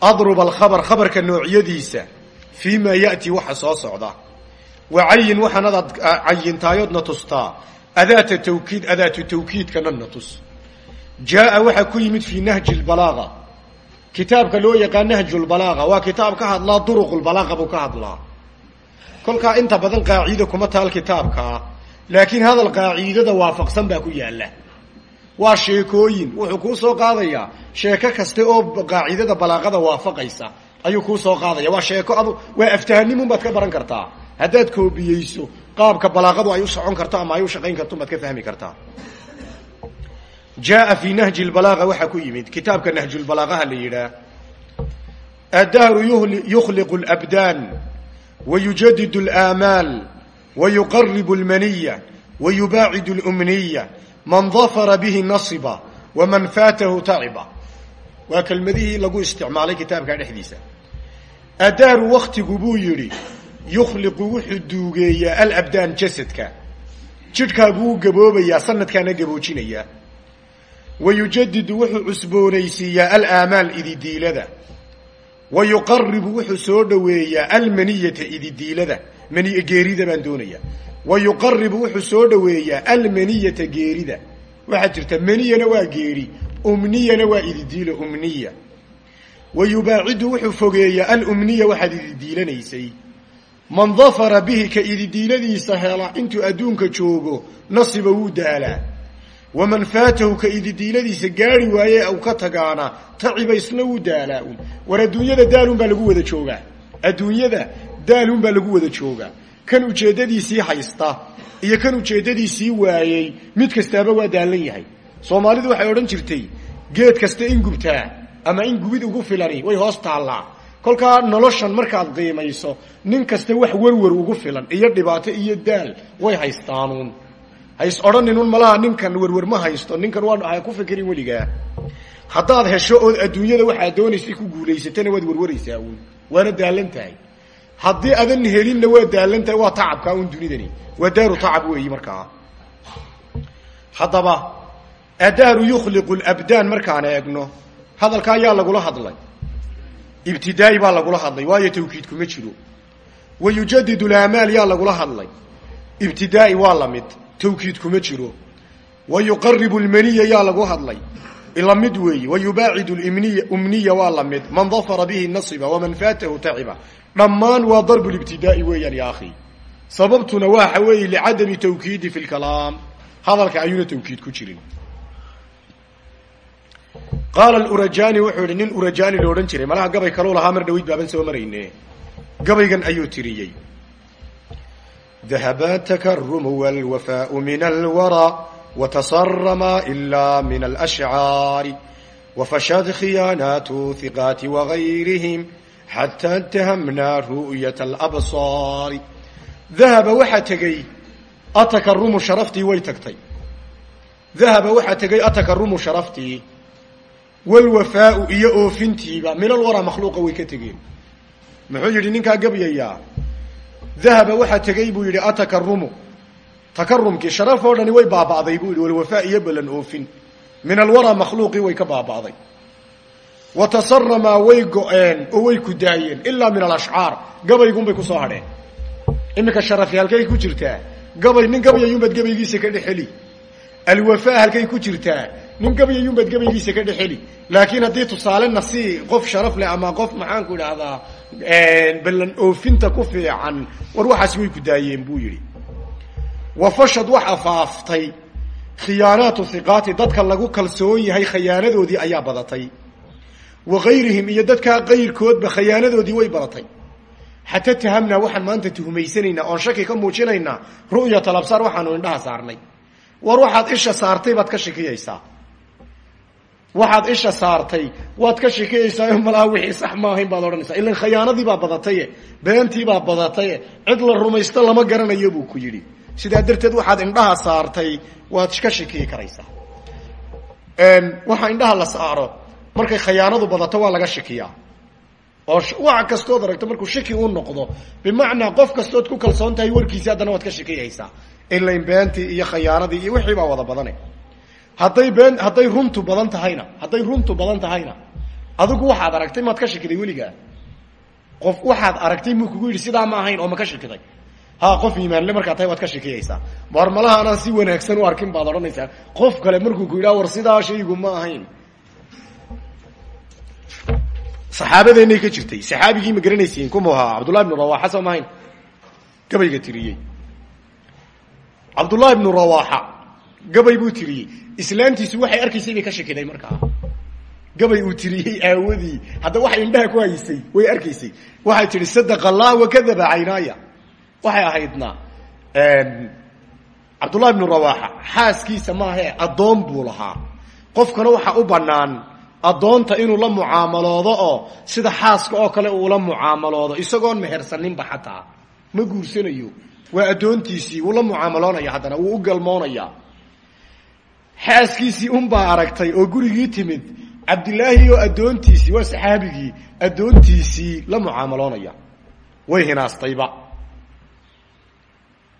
Adrub alkhabar khabarka noocyadiisa fii maa ya'ti waxa soo socda. Wa cayin waxaanad cayintaayoodna tustaa. Adaata tawkiid adaatu tawkiidkana na tus. Jaaa waxaa ku yimid fii nahji lbalaaga kitaabka loo yaqaan nahju lbalaaga waa kitaab ka hadlaa duruqulbalaaga buu ka hadlaa. Kolkaa inta badan qaaciida kuma taal kitaabkaa laakiin hadal qaaciidada waafaqsan baa ku yaalla waa sheekooyin. Wuxuu kuu soo qaadayaa. Sheeko kaste oo qaacidada balaaqada waafaqaysa ayuu kuu soo qaadaya waa sheeko adu waa aftahanimun baad ka baran kartaa. Haddaad koobiyeyso qaabka balaaqadu ay u socon karto ama ay u shaqayn karto baad ka fahmi kartaa. Jaaa fii nahji lbalaaga waxaa ku yimid. Kitaabka nahjulbalaaqaha la yidhaah addahru yukhliqu labdaan wayujadid alaamaal wayuqaribu almaniya wayubaacidu lumniya man dafara bihi nasiba waman faatahu taciba waa kelmadihii lagu isticmaalay kitaabka dhexdiisa. Addahru waktigu buu yidhi yukhliqu wuxuu duugeeyaa alabdaan jasadka. Jidhkaa buu gaboobayaa sanadkaana gaboojinayaa. Wayujadidu wuxuu cusboonaysiiyaa alaamaal ididiilada. Wa yuqaribu wuxuu soo dhoweeyaa almaniyata ididiilada mani geerida baan doonaya wa yuqaribu wuxuu soo dhoweeyaa almaniyata geerida. Waxaa jirta maniyana waa geeri umniyana waa ididiilo umniya. Wa yubaacidu wuxuu fogeeyaa alumniya waxaad ididiilanaysay. Man dafara bihi ka ididiiladiisa hela intuu adduunka joogo nasiba wuu daalaa. Waman faatahu ka ididiiladiisa gaari waaye u ka tagaana taciba isna wuu daalaa un. War adduunyada daalun baa lagu wada joogaa. Adduunyada daalun baa lagu wada joogaa kan ujeeddadiisii haysta iyo kan ujeeddadiisii waayey mid kastaaba waa daalan yahay. Soomaalidu waxay odhan jirtay geed kasta in gubtaa ama in gubid ugu filani way hoos taallaa. Kolkaa noloshan markaad qiimayso nin kasta wax werwer ugu filan iyo dhibaato iyo daal way haystaanuun. Hays odhaninun malaha ninkan werwer ma haysto ninkan waa ku fikirin weligaa haddaad hesho ood adduunyada waxaad doonaysay ku guulaysatana waad werwaraysaa uun waana daalan tahay haddii adan helinna waa daalantahay waa tacabkaa un dunidani. Waa daaru tacab weeyi markaa haddaba adaaru yukhliqu labdaan markaan eegno hadalka ayaa lagula hadlay. Ibtidaa'i baa lagula hadlay waayo tawkiid kuma jiro. Wa yujadidu lamaal yaa lagula hadlay. Ibtidaa'i waa la mid tawkiid kuma jiro. Wa yuqaribu lmaniya yaa lagu hadlay. La mid weeyi wa yubaacidu mniy umniya waa la man dafara bihi nasiba waman faatahu taciba dhammaan waa darbu libtidaa'i weeyaan ya akhi. Sababtuna waxa weeye licadami tawkiidi fi lkalaam hadalka ayuuna tawkiid ku jirin. Qaala urajani wuxuu yihi nin urajani lo odhan jiray. Malaha gabay kaluu lahaa mar dhaweyd baaban soo marayne gabaygan ayuu tiriyey. Dahaba takarumu wlwafaau min alwara watasarama ila min alashcaari wafashad khiyaanaatu hiqaati wagayrihim xataa intahamna ru'yat alabsaari dahaba waxaa tegey atakarumu sharaftii way tagtay dahaba waxaa tegey atakarumu sharaftii walwafaau iyo oofintiiba min alwara makhluuqa way ka tegeen muxuu yidhi ninkaa gabyayaa dahaba waxaa tegey buu yidhi atakarumu takarumkii sharaf oo dhani way baaba'day buu yidhi walwafaa iyo balan oofin min alwara makhluuqii way ka baaba'day wa tasaramaa way go-een oo way ku daayeen ilaa min alashcaar gabaygunbay ku soo hadheen. Iminka sharafi halkay ku jirtaa. Gabay nin gabayayunbaad gabaygiisa ka dhexeli alwafaa halkay ku jirtaa. Nin gabayayunbaad gabaygiisa ka dhexeli laakiin haddii tusaale nasi qof sharaf leh ama qof maxaanku idhaahdaa ballan oofinta ku fiican war waxaasi way ku daayeen buu yidhi. Wafashad waxa faaftay khiyaanaatu hiqaati dadka lagu kalsoon yahay khayaanadoodii ayaa badatay wa gayrihim iyo dadkaa qayrkoodba khayaanadoodii way badatay xataa tahamnaa waxaan maanta tuhmaysanaynaa oon shaki ka muujinaynaa ru'yat alabsaar waxaanu indhaha saarnay war waxaad isha saartay baad ka shikiyaysaa waxaad isha saartay waad ka shikiyaysaa malaha wixii sax maahayn baad odhanaysaa ilan khayaanadii baa badataye beentii baa badataye cid la rumaysto lama garanayo buu ku yidhi sidaa darteed waxaad indhaha saartay waad ka shikiyi karaysaa waxa indhaha la saaro markay khayaanadu badato waa laga shikiyaa. Oo wax kastood aragto markuu shiki u noqdo bimacnaa qof kastood ku kalsoon tahay warkiisi haddana waad ka shikiyaysaa. Ilain beentii iyo khayaanadii iyo wixii baa wada badane. Hadday been hadday runtu badan tahayna hadday runtu badan tahayna adigu waxaad aragtay maad ka shikiday weligaa qof waxaad aragtay muu kugu yidhi sidaa ma ahayn oo ma ka shikiday. Ha qof iimaanle markaa tahay waad ka shikiyaysaa. War malaha si wanaagsan u arkin baad odhanaysaa. Qof kale markuu ku yidhaha war sidaa shaygu ma ahayn saxaabadeenay ka jirtay saxaabigii ma garanaysiin kumu ahaa cabdullahi ibnu rawaxa soo mahayn. Gabayga tiriyey. Cabdullahi ibnu rawaxa gabay buu tiriyey. Islaantiisu waxay arkaysay bay ka shakiday markaa. Gabay uu tiriyey aawadii. Hadda waxay indhaha ku haysay way arkaysay. Waxay tihi sadaqa allah wakadaba caynaaya. Waxay ahaydna cabdullahi ibnu rawaxa xaaskiisa maahee addoon buu lahaa. Qofkana waxaa u bannaan addoonta inuu la mucaamaloodo oo sida xaaska oo kale uula mucaamaloodo isagoon mehersaninba xataa. Ma guursanayo. Waa addoontiisii wuu la mucaamaloonaya haddana wuu u galmoonayaa. Xaaskiisii unbaa aragtay oo gurigii timid cabdilaahi oo addoontiisii waa saxaabigii addoontiisii la mucaamaloonaya. Way hinaastayba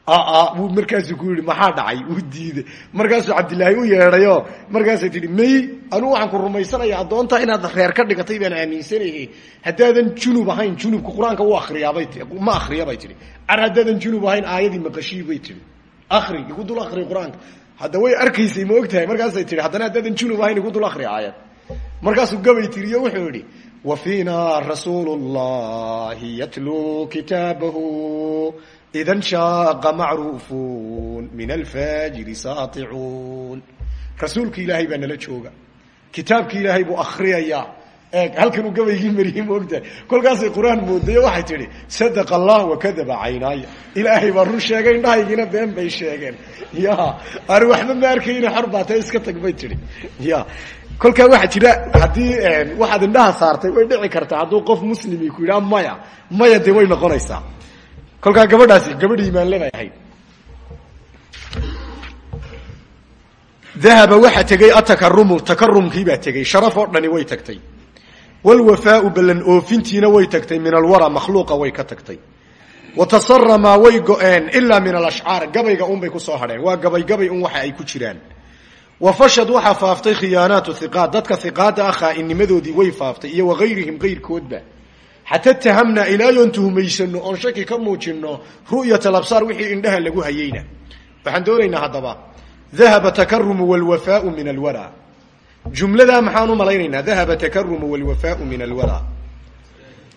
wuu markaasuu ku yihi maxaa dhacay? Wuu diiday. Markaasuu cabdilaahi u yeedhayo. Markaasay tihi may anugu waxaan ku rumaysanaya addoonta inaad reer ka dhigatay baan aaminsanayay haddaadan junub ahayn junubka qur'aanka u akriyaabay ma akriya bay tihi haddaadan junub ahayn aayadii maqashii bay tihi akri igu dul akri qur'aanka. Hadda way arkaysay ma og tahay markaasay tihi haddana haddaadan junub ahayn igu dul akri aayad. Markaasuu gabay tiriyo wuxuu yihi wa fiina rasuulu llahi yatluu ida nshaaqa macruufuun min alfaajiri saaicuun rasuulki ilaahay baa nala jooga kitaabki ilaahay buu akriyayaa eeg halkanuu gabaygii mariyey maogtahay kolkaasay qur'aan moodayo waxay tidhi sadaqa allah wakadaba caynaaya ilaahay baa run sheegay indhahaygiina been bay sheegeen ya ari waxba ma arkayna xor iska tag bay tihi ya kolkaa waxaa jira haddii waxaad indhaha saartay way dhici kartaa hadduu qof muslimi ku yidhaha maya maya dee way noqonaysaa kolkaa gabadhaasi gabadh iimaanle bay ahayd dahaba waxaa tegey atakarumu takarumkii baa tegey sharaf oo dhani way tagtay. Wlwafaau ballan oofintiina way tagtay. Min alwara makhluuqa way ka tagtay. Wa tasaramaa way go-een ilaa min alashcaar gabayga unbay ku soo hadheen waa gabay gabay un waxa ay ku jiraan. Wa fashad waxaa faaftay khiyaanaatu hiqaat dadka hiqaada ah khaa'innimadoodii way faaftay. Iyo wagayrihim kayrkoodba xata tahamnaa ilaayoon tuhmaysano oon shaki ka muujino ru'yat alabsaar wixii indhaha lagu hayeyna waxaan doonaynaa haddaba dahaba takarumu walwafaau min alwara jumladaa maxaan u malaynaynaa dahaba takarumu walwafaau min alwara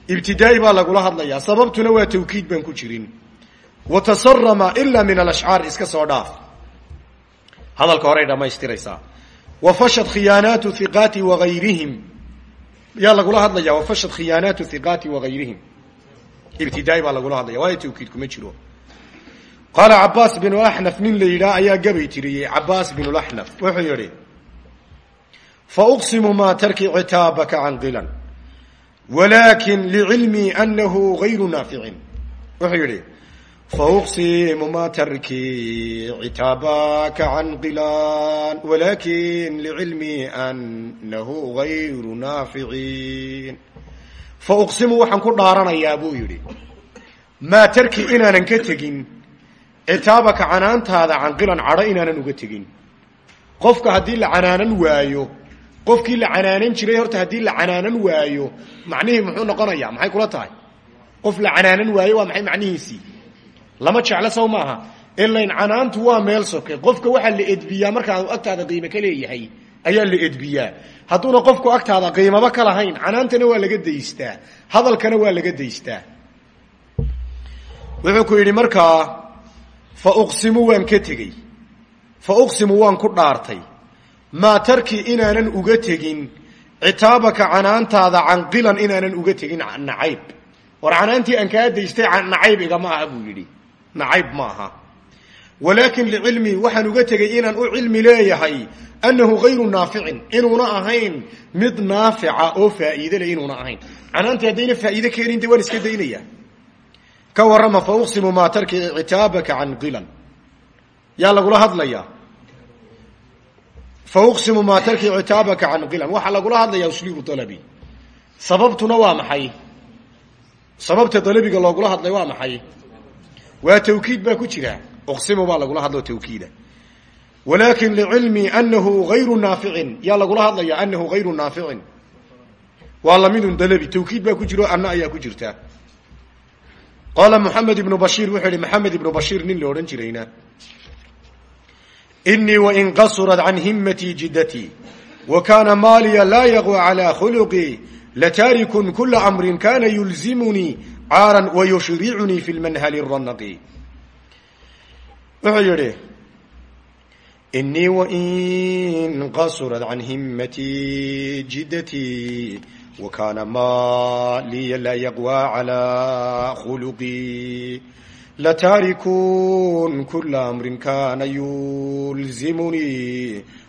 ibtidaai baa lagula hadlayaa sababtuna waa tawkiid baan ku jirin wa tasarama ila min alashcaar iska soo dhaaf hadalka horay dhammaystiraysaa wa fashad khiyaanaatu hiqaati wagayrihim yaa lagula hadlaya wa fashad khiyaanaatu hiqaati wagayrihim ibtidaai baa lagula hadlaya waayo tawkiid kuma jiro. Qaala cabaas binu axnaf nin la ayaa gabay tiriyey cabaas binu laxnaf wuxuu yihi fauqsimu maa tarki citaabaka can qilan walakin licilmii anahu gayru naaficin. Wuxuu yihi fauqsimu maa tarki citaabaka can qilan walakin licilmii anahu gayru naaficin fauqsimu waxaan ku dhaaranayaa buu yidhi maa tarki inaanan ka tegin citaabaka canaantaada canqilan cadho inaanan uga tegin qofka haddii la canaanan waayo qofkii la canaanan jiray horta haddii la canaanan waayo macnihii muxuu noqonayaa maxay kula tahay qof la canaanan waayo waa maxay macnihiisii lama jeclo saw maaha. Ilayn canaantu waa meel soke. Qofka waxaa la edbiyaa markaanu agtaada qiime ka leeyahay ayaa la edbiyaa. Hadduuna qofku agtaada qiimaba ka lahayn canaantana waa laga daystaa. Hadalkana waa laga daystaa. Wuxuu ku yidhi markaa fa uqsimu waan ka tegey. Fa uqsimu waan ku dhaartay. Maa tarki inaanan uga tegin. Citaabaka canaantaada canqilan inaanan uga tegin nacayb. War canaantii aan kaa daystay nacayb igama aha buu yidhi nacayb ma aha walaakin licilmii waxaan uga tegay inaan u cilmi leeyahay annahu gayru naaficin. Inuuna ahayn mid naafica oo faa'iide leh inuuna ahayn. Canaantii haddayna faa'iide keenin de waan iska daynaya. Ka warrama fa uqsimu maa tarki citaabaka canqilan yaa lagula hadlayaa fauqsimu maa tarki citaabaka can qilan. Waxaa lagula hadlayaa usluubu dalabi sababtuna waa maxay? Sababta dalabiga loogula hadlay waa maxay waa tawkiid baa ku jira. Uqsimu baa lagula hadlao tawkiida. Walaakin licilmii anahu gayru naaficin. Yaa lagula hadlaya anahu gayru naaficin. Waa lamidun dalabi. Tawkiid baa ku jiro anna ayaa ku jirta. Qaala moxamed ibnu bashiir wuxuu yihi maxamed ibnu bashiir nin la odhan jirayna inii wain qasurat can himatii jiddatii wa kaana maaliya laa yaqwa calaa khuluqii lataarikun kula amrin kana yulzimunii caaran wayushricunii fi lmanhali ranaqi wuxuu yihi inii wain qasurat can himatii jiddatii wa kaana maaliya laa yaqwa calaa khuluqii ltaarikun kula amrin kana yulzimunii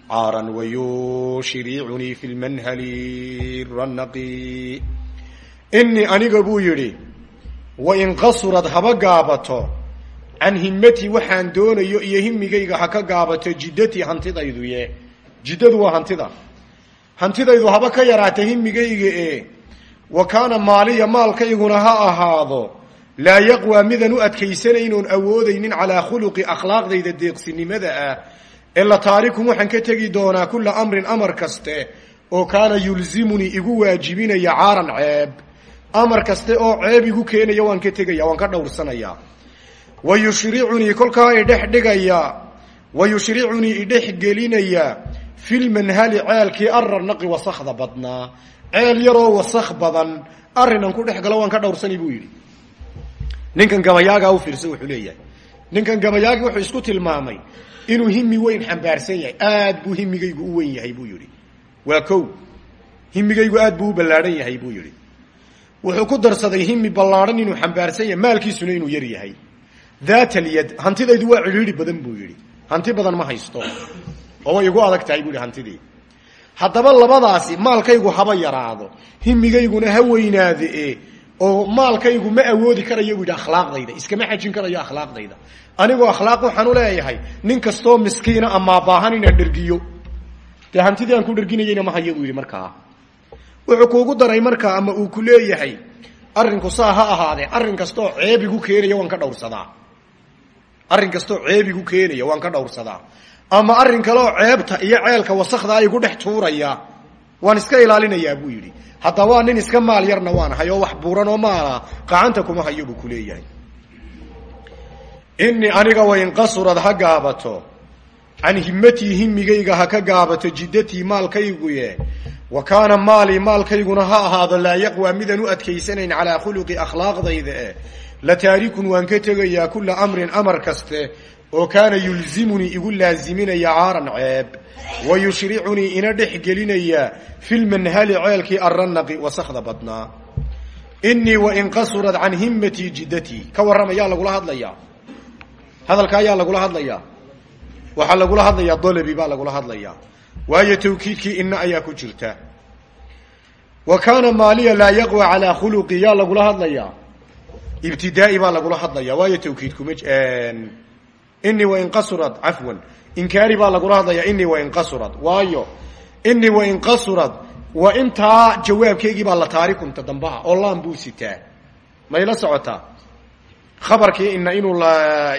caaran wayushriicunii fi lmanhali ranaqi inii aniga buu yidhi wain qasurad haba gaabato can himatii waxaan doonayo iyo himigayga ha ka gaabato jiddatii hantidayduye jiddadu waa hantida hantidaydu haba ka yaraata himigayga e wa kaana maaliya maalkayguna ha ahaado laa yaqwaa midaan u adkaysanayn oon awoodaynin calaa khuluqi akhlaaqdayda deeqsinimada ah ee la taarikum waxaan ka tegi doonaa kula amrin amar kaste oo kaana yulzimunii igu waajibinaya caaran ceeb amar kaste oo ceeb igu keenaya waan ka tegaya waan ka dhowrsanaya wa yushricunii kolkaa idhex dhigaya. Wa yushricunii idhex gelinaya. Filmanhali ceelkii ararnaqi wasakda badnaa. Ceel yaroo wasak badan arinan ku dhex galo waan ka dhowrsani buu yidhi. Ninkan gabayaagaa u fiirsa wuxuu leeyahay. Ninkan gabayaagi wuxuu isku tilmaamay inuu himi weyn xambaarsan yahay. Aad buu himigaygu u weyn yahay buu yihi waa kow. Himigaygu aad buu u ballaadhan yahay buu yihi wuxuu ku darsaday himi ballaadhan inuu xambaarsan yahay maalkiisuna inuu yar yahay. Daat alyad hantidaydu waa cidhiidhi badan buu yihi hanti badan ma haysto. Oo way igu adag tahay buu yihi hantidii. Labadaasi maalkaygu haba yaraado. Himigayguna ha weynaade oo maalkaygu ma awoodi karayo buu yidhi akhlaaqdayda. Iskama xajin karayo akhlaaqdayda. Anigoo akhlaaq waxaan leeyahay nin kastoo miskiina amaa baahan inaan dhergiyo. Dee aan ku dherginayeyna ma hayo yidhi markaa wuxuu kuugu daray markaa ama uu ku leeyahay arrinku saa ha ahaadee arrin kastaoo ceeb igu keenaya waan ka dhowrsadaa. Arrin kastaoo ceeb igu keenaya waan ka dhowrsadaa. Ama arrin kale oo ceebta iyo ceelka wasakdaa igu dhex tuuraya. Waan iska ilaalinayaa buu yidhi. Hadda waa nin iska maal yarna waan ahay oo wax buuran oo maala qacanta kuma hayo buu kuleeyahay inii aniga wain qasurad ha gaabato. Can himmatii himigayga ha ka gaabato jiddatii maalkayguye wa kaana maalii maalkayguna ha ahaado laa yaqwaa midaan u adkaysanayn calaa khuluqi akhlaaqdayda eh. La taarikun waan ka tegayaa kula amrin amar kaste oo kaana yulzimunii igu laaziminaya caaran ceeb. Wa yushricunii ina dhex gelinaya fi lmanhali ceelkii arranaqi wasakda badnaa. Inii wain qasurad can himmatii jiddatii ka warrama yaa lagula hadlayaa hadalka ayaa lagula hadlayaa waxaa lagula hadlayaa dolabi baa lagula hadlayaa waayo tawkiidkii ina ayaa ku jirta. Wa kaana maaliya laa yaqwa calaa khuluqi yaa lagula hadlayaa. Ibtidaai baa lagula hadlaya waayo tawkiidkuma inii wain qasurad cafwan inkaari baa lagula hadlaya inii wain qasurad waayo inii wain qasurad waa intaa jawaabkeygii baa la taarikunta dambaha oo laan buu sitaa. Mayla socotaa? Khabarkii ina inuu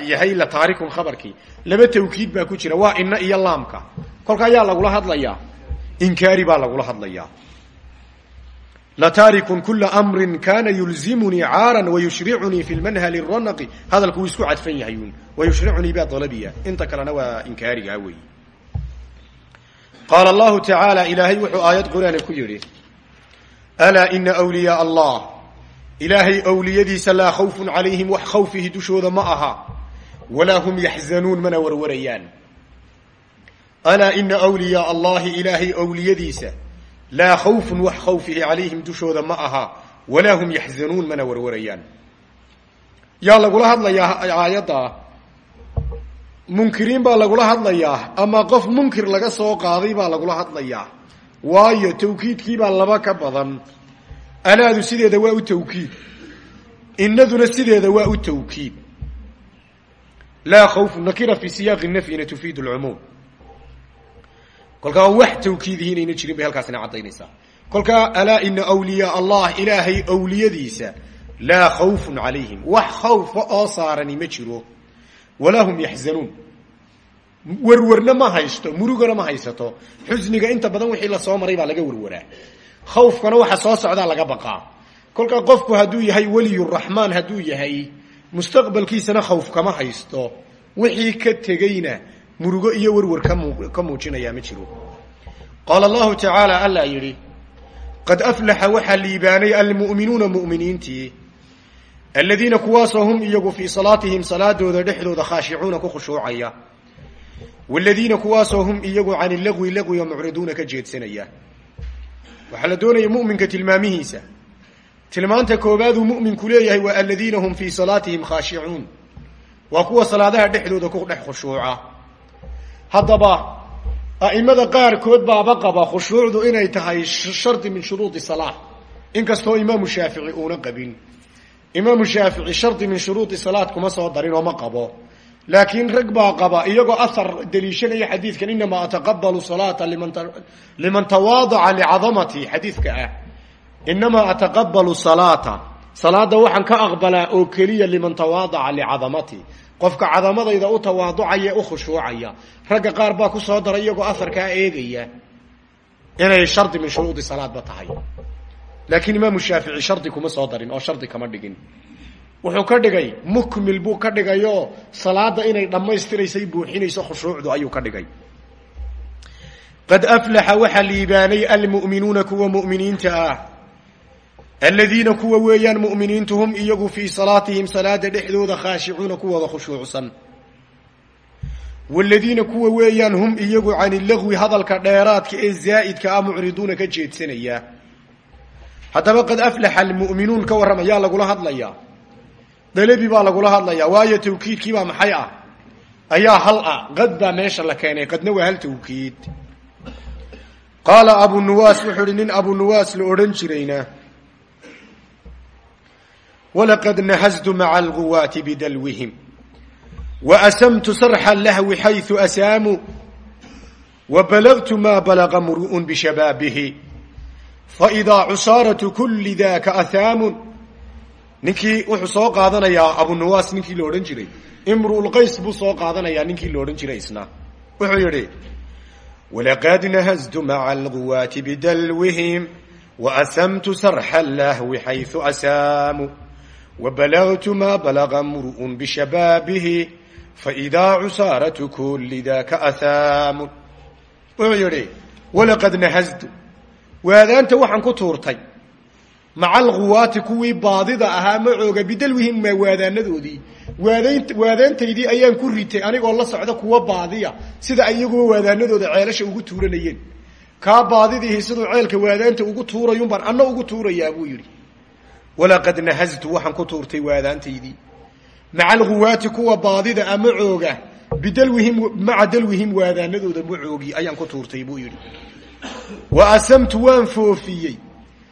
yahay la taarikun khabarkii. Laba tawkiid baa ku jira. Waa ina iyo laamka kolka ayaa lagula hadlayaa inkaari baa lagula hadlayaa lataarikun kula amrin kana yulzimunii caaran wayushricunii fi lmanhali ranaqi hadalku wuu isku cadfan yahay un wayushricunii baa dalabiya. Inta kalena waa inkaarigaa weyi qaala allahu tacaala ilaahay wuxuu aayad qur'aana ku yidhi alaa ina wliyaa allah ilaahay awliyadiisa laa khawfun calayhim wax khawfihi dushooda ma aha. Walaa hum yaxzanuun mana warwarayaan alaa ina wliyaa allahi ilaahay awliyadiisa laa khawfun wax khawfihi calayhim dushooda ma aha walaa hum yaxzanuun mana warwarayaan yaa lagula hadlayaa aayadda munkiriin baa lagula hadlayaa ama qof munkir laga soo qaaday baa lagula hadlayaa waayo tawkiidkiibaa laba ka badan alaadu sideeda waa u tawkiid inaduna sideeda waa u tawkiid laa khawfu nakira fi siyaaqi nafyina tufiid lcumuum kolkaa wax tawkiidihi inayna jirin bay halkaasina caddaynaysaa. Kolkaa alaa ina wliyaa allah ilaahay awliyadiisa laa khawfun calayhim. Wax khawfa oo saarani ma jiro. Walaa hum ma haysto murugana ma haysato. Xusniga inta badan wixii la soo maray baa laga werwaraa khawfkana waxa soo socdaa laga baqaa. Kolkaa qofku hadduu yahay weliyuraxmaan hadduu yahay mustaqbalkiisana khawf kama haysto. Wixii ka tegeyna murugo iyo werwer ka muujinayaa ma jiro. Qaala allahu tacaala allaa yidhi qad aflaxa waxaa liibaanay almu'minuuna mu'miniintii aladiina kuwaasoo hum iyagu fii salaatihim salaadooda dhexdooda khaashicuuna ku khushuucaya waladiina kuwaasoo hum iyagu cani lagwi lagwiga mucriduuna ka jeedsanaya. Waxaa la doonaya muminka tilmaamihiisa. Tilmaanta koobaaduu muminku leeyahay waa aladiina hum fii salaatihim khaashicuun. Waa kuwa salaadaha dhexdooda ku dhex khushuuca haddaba a'imada qaarkood baaba qaba khushuucdu inay tahay shardi min shuruudi salaa inkastoo imaamu shaafici uuna qabin. Imaamu shaafici shardi min shuruudi salaad kuma soo darin oo ma qabo. Laakiin rag baa qaba iyagoo ahar daliishanaya xadiidkan inamaa ataqabalu salaata liman tawaadaca licadamati xadiidka ah. Inamaa ataqabalu salaata salaada waxaan ka aqbalaa oo keliya liman tawaadaca licadamati qofka cadamadayda u tawaaducaya u khushuucaya. Ragga qaar baa ku soo daray iyagoo aharkaa eegaya. Inay shardi min shuruudi salaadba tahay. Laakiin imaamu shaafici shardi kuma soo darin oo shardi kama dhigin. Wuxuu ka dhigay mukmil buu ka dhigayo salaada inay dhammaystiraysay buuxinayso khushuucdu ayuu ka dhigay. Qad aflaxa waxaa liibaanay almu'minuuna kuwa mu'miniinta ah aladiina kuwa weeyaan mu'miniintu hum iyagu fii salaatihim salaada dhexdooda khaashicuuna kuwooda khushuucsan waladiina kuwa weeyaan hum iyagu cani lagwi hadalka dheeraadka ee zaa'idka ah mucriduuna ka jeedsanaya haddaba qad aflaxa almu'minuun ka warrama yaa lagula hadlayaa dalabi baa lagula hadlayaa waayo tawkiidkii baa maxay ah ayaa hal ah qad baa meesha la keenay qadna waa hal tawkiid qaala abu nuwaas wuxuu ihi nin abu nuwaas la odhan jirayna walaqad nahaztu maca alguwaati bidalwihim waasamtu sarxa lahwi xayثu asaamuu wabalagtu maa balaga mru'un bishabaabihi faidaa cusaaratu kulli daaka ahaamun ninkii wuxuu soo qaadanayaa abunawaas ninkii la odhan jiray imruulqays buu soo qaadanayaa ninkii la odhan jiray isna wuxuu yidhi walaqad nahaztu maca alguwaati bidalwihim waasamtu sarxa lahwi xayثu asaamu wabalagtu ma balaga mru'un bishabaabihi faidaa cusaaratu kulli daaka ahaamun wuxuu yidhi walaqad nahaztu waadaanta waxaan ku tuurtay maca alghuwaati kuwii baadida ahaa macooga bidalwihim maa waadaanadoodii waadayn waadaantaydii ayaan ku ritay anigoo la socda kuwa baadiya sida iyaguba waadaanadooda ceelasha ugu tuuranayeen kaa baadidiihi siduu ceelka waadaanta ugu tuurayunbaan anna ugu tuurayaa buu yidhi walaqad nahaztu waxaan ku tuurtay waadaantaydii maca alghuwaati kuwa baadida a macooga bidalwihim maca dalwihim waadaanadooda macoogii ayaan ku tuurtay buu yidhi. Wa asamtu waan foofiyey.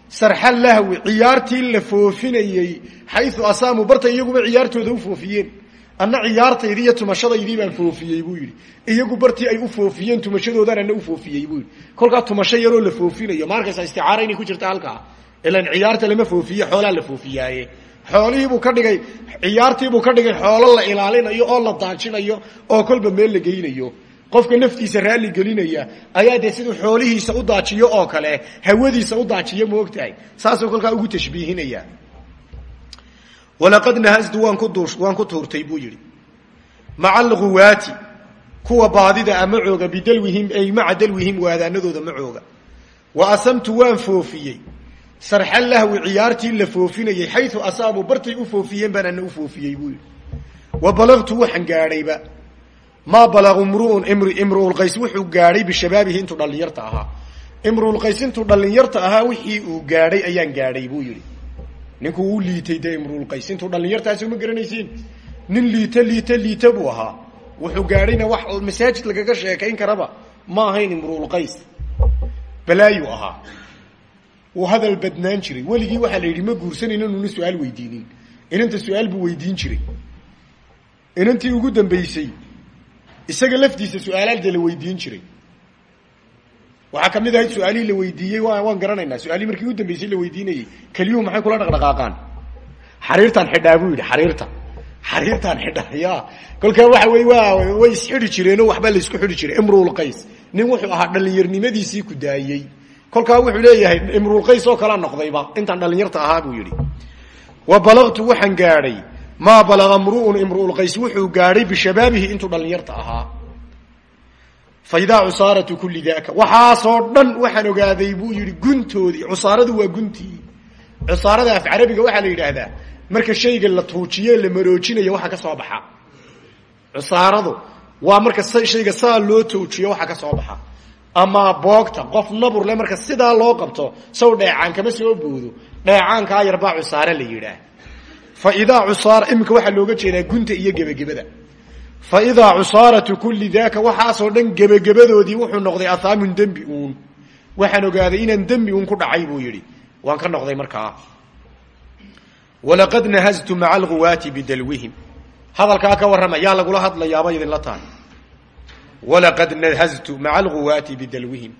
Sarxa lahwi ciyaartii la foofinayey xayu asaamu barta iyaguba ciyaartooda u foofiyeen. Anna ciyaartaydii iyo tumashadaydii baan foofiyey buu yidhi. Iyagu bartii ay u foofiyeen tumashadoodan u foofiyey buu yidhi. Kolkaa tumasho yaroo la foofinayo ma isticaara inay ku jirta halkaa ilan ciyaarta lama foofiye xoolaa la foofiyaaye. Xoolihiibuu ka dhigay ciyaartiibuu ka dhigay xoolo la ilaalinayo oo la daajinayo oo kolba meel la geynayo. Qofka naftiisa raalli gelinaya ayaa dee siduu xoolihiisa u daajiyo oo kale hawadiisa u daajiyo maogtahay saasuu kolkaa ugu tashbiihinaya walaqad nahaztu waan ku tuurtay buu yidhi. Maca alguwaati kuwa baadida a macooga bidalwihim ay maca dalwihim waadaanadooda macooga wa asamtu waan foofiyey sarxa lahwi ciyaartii la foofinayey xayu asaabu bartay u foofiyeen baan ana u foofiyey buu yidhi. Wa balagtu waxaan gaadhayba. Maa balagu mruun imruulqays wuxuu gaadhay bishabaabihi intuu dhallinyarta ahaa. Imruulqays intuu dhallinyarta ahaa wixii uu gaadhay ayaan gaadhay buu yidhi. Ninkuu u liitay dee imruulqays intuu dhallinyartaasi uma garanaysiin. Nin liita liita liita buu ahaa. Wuxuu gaadhayna wax masaajid lagaga sheekayn karaba. Ma ahayn imruulqays balaayuu ahaa wuu hadal badnaan jiray. Weligii waxaa la yidhi ma guursanayno nuna su'aal weydiinin. Inanta su'aal buu weydiin jiray. Inantii ugu dambaysay isaga laftiisa su'aalaal weydiin jiray. Waxaa ka mid ahayd su'aalihii la weydiiyey wa waan garanaynaa. Su'aalihii markii ugu dambeysay la weydiinayey keliyuhu maxay kula dhaqdhaqaaqaan? Xariirtaan xidhaa buu xariirta xariirtaan xidhaa ya waxa wey waa way isxidhi jireenoo waxbaa la isku xidhi jiray. Imruulqays nin wuxuu ahaa dhallinyarnimadiisii ku daayey kolkaa wuxuu leeyahay imruulqays oo kalaa noqdayba intaan dhallinyarta ahaa buu yidhi. Wa balagtu waxaan gaadhay maa balaga mru'un imruulqays wuxuu gaadhay bishabaabihi intuu dhallinyarta ahaa. Fa idaa cusaaratu kulli daaka. Waxaasoo dhan waxaan ogaaday buu yidhi guntoodii cusaaradu waa guntii. Cusaarada af carabiga waxaa la yidhaahdaa marka shayga la tuujiyo la maroojinayo waxa ka soo baxa. Cusaaradu waa marka shayga saa loo tuujiyo waxa ka soo baxa ama boogta qof nabur le marka sidaa loo qabto saw dheecaan kama soo boodo dheecaankaa yarbaa cusaare la yidhaah. Faidaa cusaara iminka waxaa looga jeedaa gunta iyo gebagabada. Fa idaa cusaaratu kulli daaka waxaasoo dhan gebagabadoodii wuxuu noqday ahaamun dembi uun. Waxaan ogaaday inaan dembi uun ku dhacay buu yidhi. Waan ka noqday markaa. Walaqad nahaztu maca alguwaati bidalwihim. Hadalkaa ka warrama yaa lagula hadlayaaba idinla tahay walaqad nahaztu maca alguwaati bidalwihim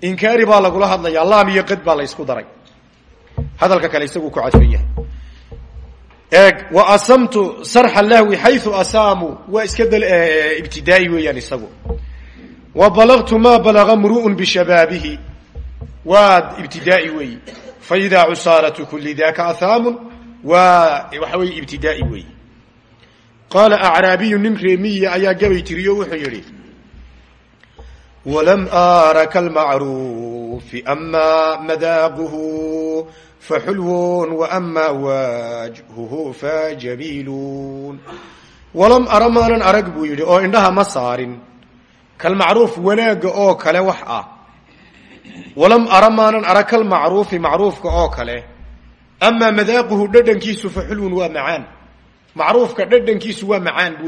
inkaari baa lagula hadlayaa laam iyo qad baa la ysku daray hadalka kale isaguu ku cadfan yahay eeg wa asamtu sarxa lahwi xayu asaamu waa iska ibtidaai weeyaan isagu wa balagtu maa balaga mru'un bishabaabihi waa ibtidaai weeyi fa idaa cusaaratu kuli daka ahaamun waa waxa weeye ibtidaai weeyi qaala acraabiyu nin reemiya ayaa gabay tiriyo wuxuu yidhi walam ara kalmacruufi ama madaaquhu faxulwun wama wajhuhu fajabiilun walam ara maanan arag buu yidhi oo indhaha ma saarin kalmacruuf wanaagga oo kale wax ah walam ara maanan arag kalmacruufi macruufka oo kale amaa madaaquhu dhadhankiisu faxulwun waa macaan macruufka dhadhankiisu waa macaan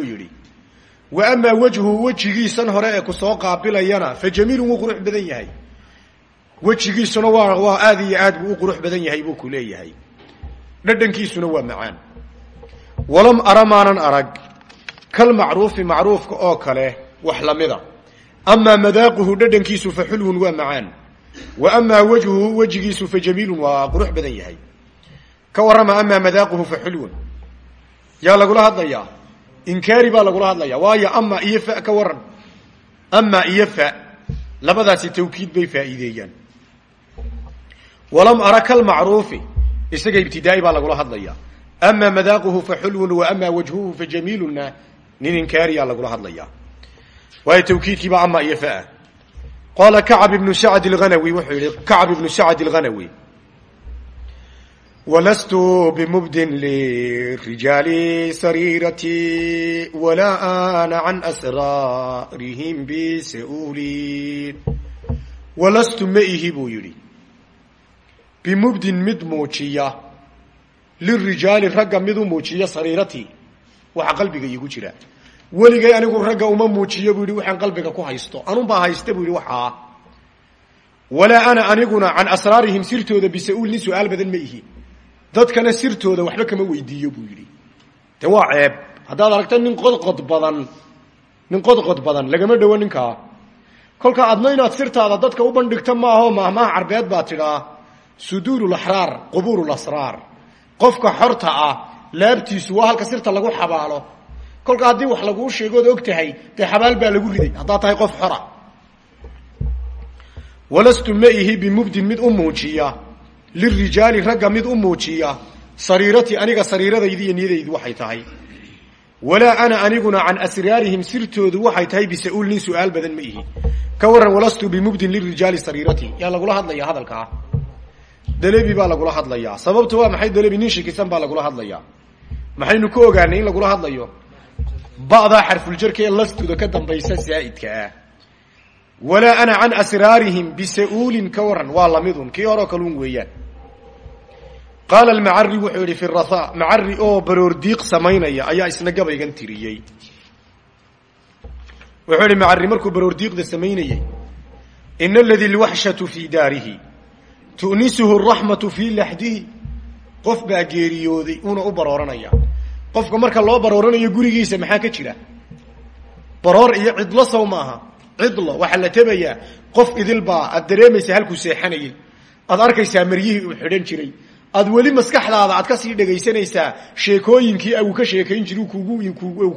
wa amaa wejhuhu wejigiisan hore ee ku soo qaabilayana fa jamiilun wuu qurux badan yahay. Wejigiisuna waa waa aad iyo aad buu u qurux badan yahay buu ku leeyahay. Dhadhankiisuna waa macaan. Walam ara maanan arag kalmacruufi macruufka oo kale wax lamida amaa madaaquhu dhadhankiisu fa xulwun waa macaan. Wa amaa wajhuhu wejigiisu fa jamiilun waa qurux badan yahay. Ka warrama amaa madaaquhu fa xulwun. Yaa lagula hadlayaa inkaari baa lagula hadlaya waayo ama iyo fa ka waran ama iyo fa labadaasi tawkiid bay faa'iideeyaan. Walam ara kalmacruufi isaga ibtidaa'i baa lagula hadlaya ama madaaquhu fa xulwun wa ama wajhuhu fa jamiilunna nin inkaariyaa lagula hadlaya waayo tawkiidkiibaa ama iyo fa qaala kacab ibnu sacd alghanawi wuxuu yihi kacab ibnu sacd alghanawi wlastu bmubdin lirijaali sariirati walaa ana can asraarihim bisauulin walastu ma ihi buu yidhi bimubdin mid muujiya lirijaali ragga mid u muujiya sariiratii waxa qalbiga iigu jira weligay anigu ragga uma muujiyo buu yidhi waxaan qalbiga ku haysto anunbaa haysta buu yidhi waxaa walaa ana aniguna can asraarihim sirtooda bisauul nin su'aal badan ma ihi dadkana sirtooda waxba kama weydiiyo buu yidhi. De waa ceeb. Haddaad aragta nin qodqod badan nin qodqod badan lagama dhowo ninkaa kolka adna inaad sirtaada dadka u bandhigto maaho mahmaha carbeed baa tidhaa suduuru laxraar qubuuru lasraar qofka xorta ah laabtiisu waa halka sirta lagu xabaalo. Kolka haddii wax laguu sheego od og tahay dee xabaal baa lagu riday. Haddaad tahay qof xora. Walastu ma ihi bimubdin mid u muujiya lirijaali ragga mid u muujiya sariiratii aniga sariiradaydi iyo niyadaydu waxay tahay. Walaa ana aniguna can asraarihim sirtoodu waxay tahay bisauul nin su'aal badan ma ihi. Ka waran walastu bimubdin lirijaali sariiratii yaa lagula hadlaya hadalkaa dalebi baa lagula hadlayaa. Sababtu waa maxay dalebi nin shikisan baa lagula hadlayaa. Maxaynu ku ogaanay in lagula hadlayo? Ba'daa xarfuljarka ee lastuda ka dambaysa zaa'idka. Ah walaa ana can asraarihim bisauulin ka waran waa lamidun. Kii horeo kaluun weeyaan qaala almacari wuxuu yidhi fi ratha macari oo baroordiiq samaynaya ayaa isna gabaygan tiriyey. Wuxuu yihi macari markuu baroordiiqda samaynayey ina aladii lwaxshatu fii daarihi tu'nisuhu raxmatu fii laxdihi. Qof baa geeriyooday uuna u barooranaya. Qofka marka loo barooranayo gurigiisa maxaa ka jira? Baroor iyo cidlo sow maaha cidlo waxaa la tebayaa. Qof idilbaa aad dareemaysaa halkuu seexanayey aad arkaysaa maryihii uu xidhan jiray aad weli maskaxdaada aad ka sii dhegaysanaysaa sheekooyinkii uu ka sheekayn jiray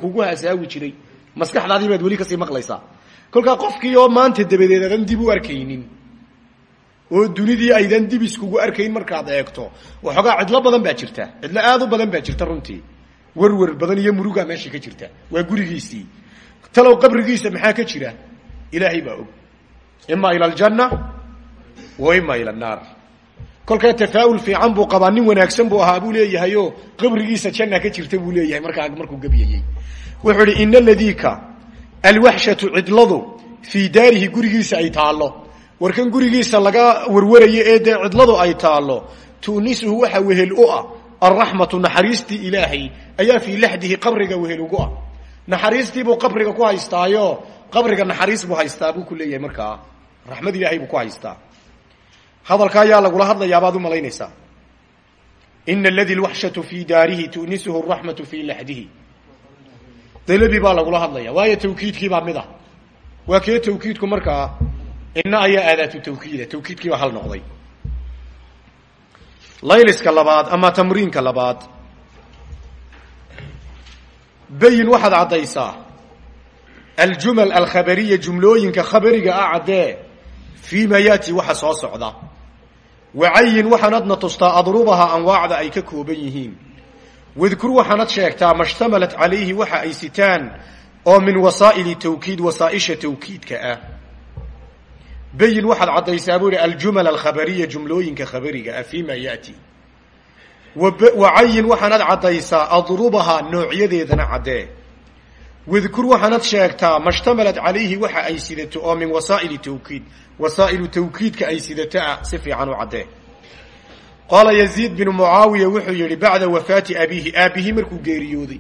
kugu hasaawi jiray. Maskaxdaadii baad weli ka sii maqlaysaa. Kolkaa qofkii oo maanta dabadeed aadan dib u arkaynin oo dunidii aydan dib iskugu arkayn markaad eegto waxoogaa cidlo badan baa jirta. Cidlo aad u badan baa jirta runtii. Werwer badan iyo murugaa meesha ka jirta. Waa gurigiisii. Talow qabrigiisa maxaa ka jira? Ilaahay baa og. Ima ila aljanna wa ima ila annaar kolkaa tafaa'ul fiican buu qabaa nin wanaagsan buu ahaa buu leeyahayo qabrigiisa janna ka jirta buu leeyahay markaa markuu gebyayey wuxuu ihi ina ladiika alwaxshatu cidladu fii daarihi gurigiisa ay taallo. Warkan gurigiisa laga warwarayo ee dee cidladu ay taallo tu'nisuhu waxa wehel u ah alraxmatu naxariistii ilaahay ayaa fii laxdihi qabriga wehel ugu ah. Naxariistiibuu qabriga ku haystaayo qabriga naxariis buu haystaa buu ku leeyahay markaa raxmad ilaahay buu ku haystaa hadalka ayaa lagula hadlayaa baad u malaynaysaa. Ina aladii lwaxshatu fii daarihi tu'nisuhu raxmatu fii laxdihi dalabi baa lagula hadlaya waayo tawkiidkiibaa mid ah. Waa kee tawkiidku markaa ina ayaa aadaatu tawkiida. Tawkiidkiibaa hal noqday. Layliska labaad ama tamriinka labaad. Bayin waxaad caddaysaa. Aljumal alkhabariya jumlooyinka khabariga ah caddee fii ma yaati soo socda wacayin waxaanadna tustaa adrubaha anwaacda ay ka kooban yihiin wadkur waxaanad sheegtaa mashtamalat calayhi waxa ay sitaan oo min wasaa'ili tawkiid wasaaisha tawkiidka ah bayin waxaad caddaysaa buu ihi aljumal alkhabariya jumlooyinka khabariga ah fii ma yaati wacayin waxaanad caddaysaa adrubaha noocyadeedana caddee wadkur waxaanad sheegtaa mashtamalat calayhi waxa ay sidato oo min wasaa'ili tawkiid wasaa'ilu tawkiidka ay sidato ah si fiican u caddee qaala yaziid binu mucaawiya wuxuu yidhi bacda wafaati abiihi. Aabbihi markuu geeriyooday.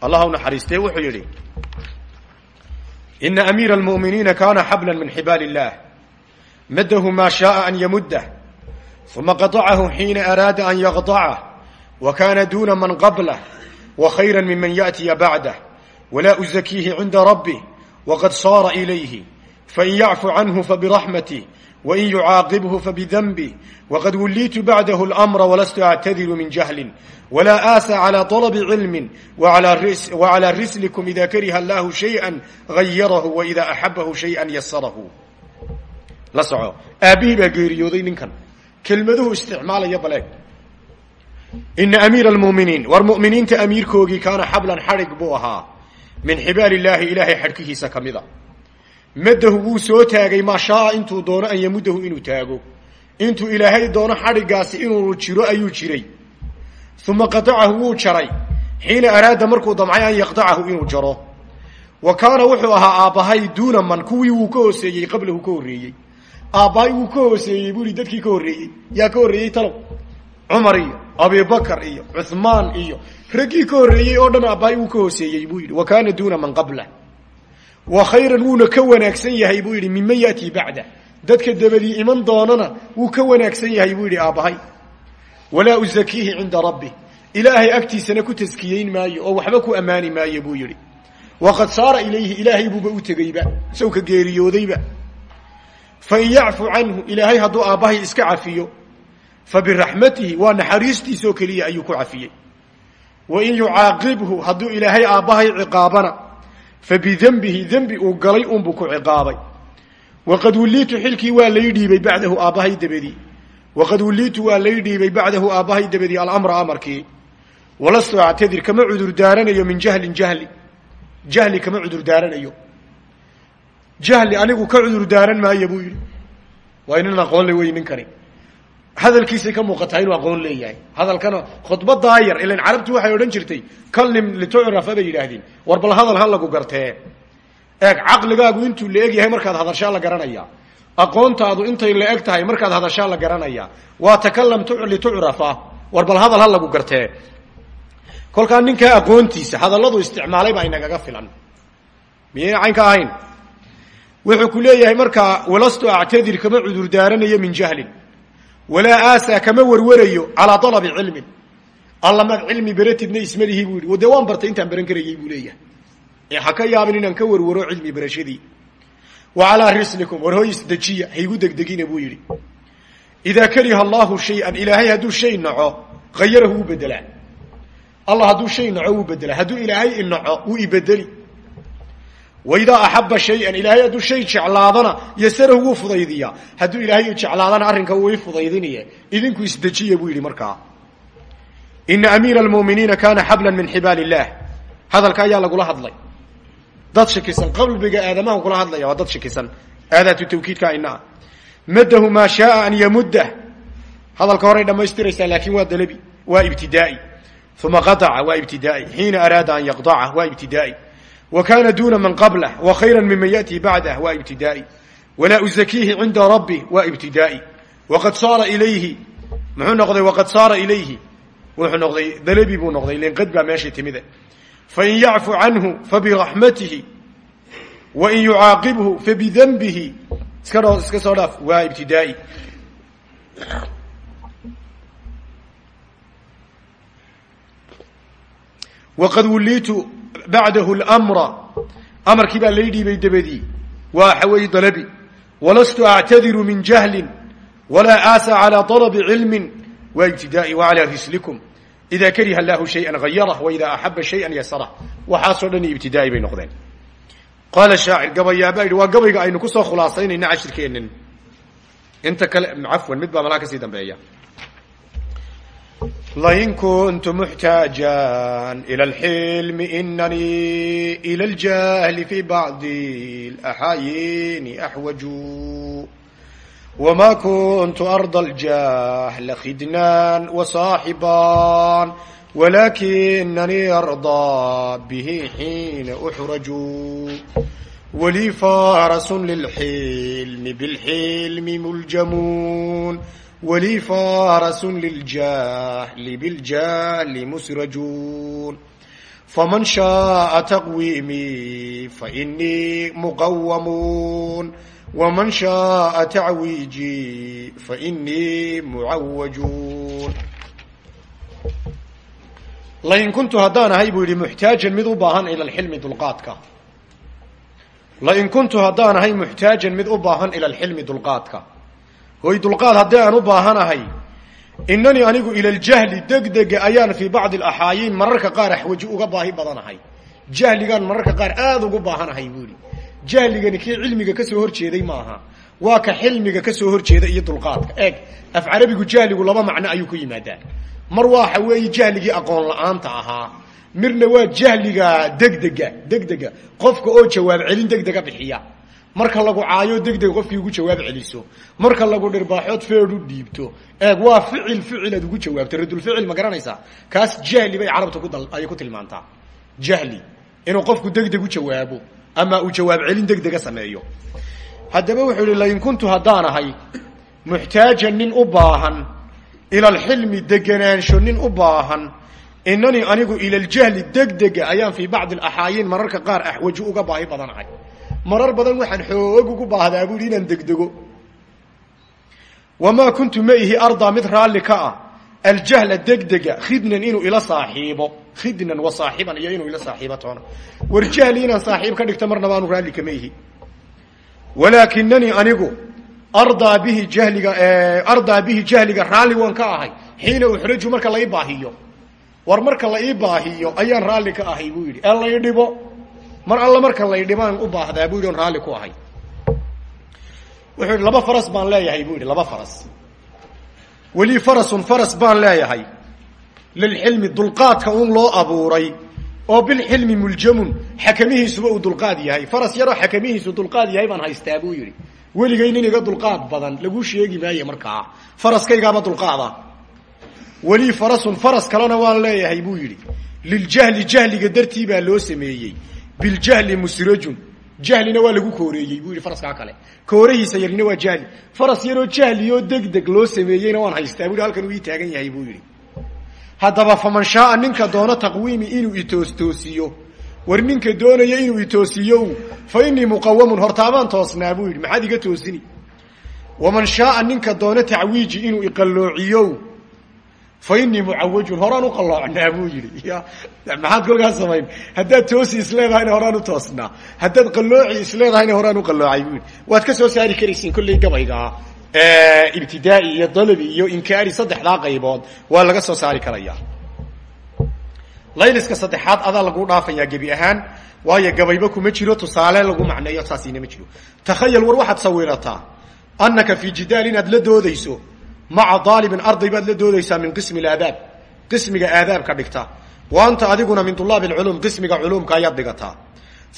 Allah u naxariistee wuxuu yidhi ina amiira almu'miniina kaana xabla min xibaal illah maddahu maa shaaa an yamuddah uma qadacahu xiina araada an yaqdacah wa kaana duuna man qablah wa khayra miman yaأtiya bacdah walaa uzakiihi cinda rabbih waqad saara ilayhi fain yacfu canhu fabiraxmatih wain yucaaqibhu fabidanbih waqad wulliitu bacdahu lmra walastu actadiru min jahlin walaa aasa calى طalbi cilmi wacalى rislikum ida kariha allahu shayئa gayarahu waida axabahu shayئa yasarahu la soco aabbihii baa geeriyooday ninkan kelmaduhu isticmaalaya baleeg ina amiira almu'miniin war mu'miniinta amiirkoogii kaana xablan xadhig buu ahaa min xibaal illaahi ilaahay xadhkihiisa ka mida maddahu wuu soo taagay maa shaaa intuu doono an yamuddahu inuu taago. Intuu ilaahay doono xadhiggaasi inuu jiro ayuu jiray. Uma qatacahu wuu jaray. Xiina araada markuu damcay an yaqtacahu inuu jaro. Wa kaana wuxuu ahaa aabbahay duuna man kuwii wuu ka hooseeyey qablahu ka horreeyey. Aabbahay wuu ka hooseeyey buu ihi dadkii ka horreeyey yaa ka horreeyey talow. Cumar iyo abibakar iyo cuhmaan iyo raggii ka horreeyey oo dhan aabbahay wuu ka hooseeyey buu yidhi. Wa kaana duuna man qablah wa khayran wuuna ka wanaagsan yahay buu yidhi minman yaatii bacda dadka dabadii iman doonana wuu ka wanaagsan yahay buu yidhi aabbahay walaa uzakiihi cinda rabbi. Ilaahay agtiisana ku taskiyeyn maayo oo waxba ku ammaani maayo buu yidhi. Waqad saara ilayhi ilaahay buuba u tegeyba isaw ka geeriyoodayba fain yacfu canhu ilaahay hadduu aabbahay iska cafiyo fa biraxmatihi waa naxariistiisoo keliya ayuu ku cafiyey. Wain yucaaqibhu hadduu ilaahay aabbahay ciqaabana fa bidenbihi dembi uu galay unbuu ku ciqaabay. Waqad wulliitu xilkii waa lay dhiibay bacdahu aabbahay dabadii waqad wulliitu waa lay dhiibay bacdahu aabbahay dabadii alamra amarkii. Walastu actadir kama cudur daaranayo min jahlin jahli. Jahli kama cudur daaranayo. Jahli anigu ka cudur daaran maayo buu yidhi. Waa inan aqoon le wey ninkani hadalkiisay ka muuqataa inuu aqoon leeyahay. Hadalkana khudbadaa yar ilan carabtu waxay odhan jirtay kallim litucrafa bay yidhaahdeen war bal hadal ha lagu gartee. Eeg caqligaagu intuu la eg yahay markaad hadashaa la garanaya aqoontaadu intay la eg tahay markaad hadashaa la garanaya waa takalam litucrafa war bal hadal ha lagu gartee. Kolkaa ninkaa aqoontiisa hadalladu isticmaalay baa inagaga filan. Miyayna caynka ahayn? Wuxuu ku leeyahay markaa walastu actadir kama cudur daaranayo min jahlin walaa aasaa kama warwarayo calaa alabi cilmin. Allamaad cilmi beratidna ismalihi buu yidhi. Dee waan bartay intaan baran karayey buu leeyahay. Ee ha ka yaabin inaan ka warwaro cilmi barashadii. Wa calaa rislikum war hoy isdejiya haygu degdegina buu yidhi. Idaa kariha allahu shayan ilaahay hadduu shay naco hayarahu wuu bedelaa allah hadduu shay naco wuu bedelaa hadduu ilaahay inaco wuu ibedeli waidaa axaba shayan ilaahay hadduu shay jeclaadana yasarahu wuu fudaydiyaa hadduu ilaahay jeclaadana arrinka wuu ifudaydinaya idinku isdejiya buu yidhi markaa ina amiira almu'miniina kaana xablan min xibaal illah hadalka ayaa lagula hadlay dad shakisan qalbiga aadamaha kula hadlaya waa dad shakisan aadaatu tawkiidka inaa maddahu maa shaaa an yamuddah hadalka horay dhammaystiraysaa laakiin waa dalabi waa ibtidaai uma qataca waa ibtidaai xiina araada an yaqطaca waa ibtidaai wa kaana duuna man qablah wa khayra miman yaأtii bacdah waa ibtidaai walaa uzakiihi cinda rabbi waa ibtidaai waqad saara ilayhi muxuu noqday waqad saara ilayhi wuxuu noqday dalabi buu noqday len qad baa meeshay timide fain yacfu canhu fabiraxmatihi wain yucaaqibhu fabidanbihi iska dho iska soo dhaaf waa ibtidaai waqad wulliitu bacdahu lmra amarkii baa lay dhiibay dabadii. Waa xaweey dalabi. Walastu actadiru min jahlin. Walaa aasa calىa dalabi cilmin. Wa ibtidaai waclaa fislikum ida kariha allahu shaya gayarah waida axaba shaya yasarah waxaasoo dhan ibtidaai bay noqdeen. Qaala shaacir gabayaabaa yidhi waa gabayga aynu ku soo khulaasaynayna cashirkeenin inta kale cafwan mid baa malaa ka sii dambeeya lain kuntu muxtaajan ila alxilmi inanii ila aljahli fi bacdi laxaayini axwaju wma kuntu arda aljahl khidnan wasaaxiban walakinanii ardaa bihi xiina uxraju walii farasun lilxilmi bilxilmi muljamuun walii farasun liljahli biljahli musrajuun faman shaءa taqwiimii fainii muqawamuun wman shaءa tacwiijii fainii mucawajuun lain kuntu haddaan ahay buu yidhi muxtaajan mid u baahan ila lxilmi dulqaadka lain kuntu haddaan ahay muxtaajan mid u baahan ila alxilmi dulqaadka hoy dulqaad haddii aan u baahanahay inanii anigu ila ljahli degdega ayaan fii bacdi alaxaayiin mararka qaar axwaji uga baahi badanahay. Jahligaan mararka qaar aada ugu baahanahay buu yihi jahligani kii cilmiga ka soo horjeeday maaha. Waa ka xilmiga ka soo horjeeda iyo dulqaadka. Eeg af carabigu jahligu laba macno ayuu ku yimaadaa. Mar waxa weeye jahligii aqoon la'aanta ahaa. Mirna waa jahliga degdega degdega. Qofka oo jawaab celin degdega bixiya marka lagu caayo degdega qofkii ugu jawaab celiso. Marka lagu dhirbaaxood feed u dhiibto. Eeg waa ficil ficil aad ugu jawaabto radulficil ma garanaysaa kaas jahli bay carabta ku ayay ku tilmaantaa jahli. Inuu qofku degdeg u jawaabo ama uu jawaab celin degdega sameeyo. Haddaba wuxuu yihi lain kuntu haddaan ahay muxtaajan nin u baahan ila alxilmi deganaansho nin u baahan inanii anigu ila ljahli degdega ayaan fii bacdi alaxaayiin mararka qaar axwaji uga baahi badanahay marar badan waxaan xoog ugu baahdaa buu yidhi inaan degdego wamaa kuntu ma ihi ardaa mid raalli ka ah. Degdega khidnan inuu ila saaxiibo. Khidnan wa saaxiban iyo inuu ila saaxiibo toona war ka dhigto marnaba aanu raalli kama ihi anigu ardaa bihi jahliga ardaa bihi jahliga raalli waan ka ahay. Xiina uxraju marka la baahiyo. War marka la baahiyo ayaan raalli ka ahay buu yidhi. Ee lay dhibo mar alla marka lay dhibaan u baahdaa buu yidhi on ku ahay. Wuxuu laba faras baan leeyahay buu laba faras. Weli farasun faras baan leeyahay. Lilxilmi dulqaadka un loo abuuray oo bilxilmi muljamun xakamihiisuba uu dulqaad yahay. Faras yaroo xakamihiisu dulqaad yahay baan haystaa buu yidhi. Weligay nin iga dulqaad badan lagu sheegi maayo markaa. Faraskaygaaba dulqaada. Weli farasun faras kalena waan leeyahay buu yidhi. Liljahli jahliga dartii baa loo sameeyey biljahli musrajun jahlina waa lagu kooreeyey buu yidhi faraskaa kale. Koorahiisa yarina waa jahli. Faras yaroo jahliyoo degdeg loo sameeyeyna waan haystaa buu yidhi halkan uu ii taagan yahay buu yidhi. Haddaba faman shaaa ninka doono taqwiimi inuu itoostoosiyo war ninka doonaya inuu itoosiyo fa inii muqawamun hortaabaan toosnaa buu yidhi maxaad iga toosini? Waman shaaa ninka doono tacwiiji inuu iqalloociyo fa inii mucawajun horaan u qalloocnaa buu yidhi maxaad kolkaas samayn haddaad toosi isleedahayna horaan u toosnaa haddaad qallooci isleedahayna horaan u qalloocay buu yidhi waad ka soo saari karaysiin kolley gabaygaa ibtidaai iyo dalabi iyo inkaari saddexdaa qaybood waa laga soo saari karaya layliska saddexaad adaa lagu dhaafayaa gebi ahaan waayo gabayba kuma jiro tusaale lagu macneeyo saasina ma jiro takhayal war waxaad sawirataa annaka fii jidaal inaad la doodayso maca daalibin arday baad la doodaysaa min qismi aadaab qismiga aadaabka dhigta. Wa anta adiguna min ulaab culum qismiga culuumka ayaad dhigataa.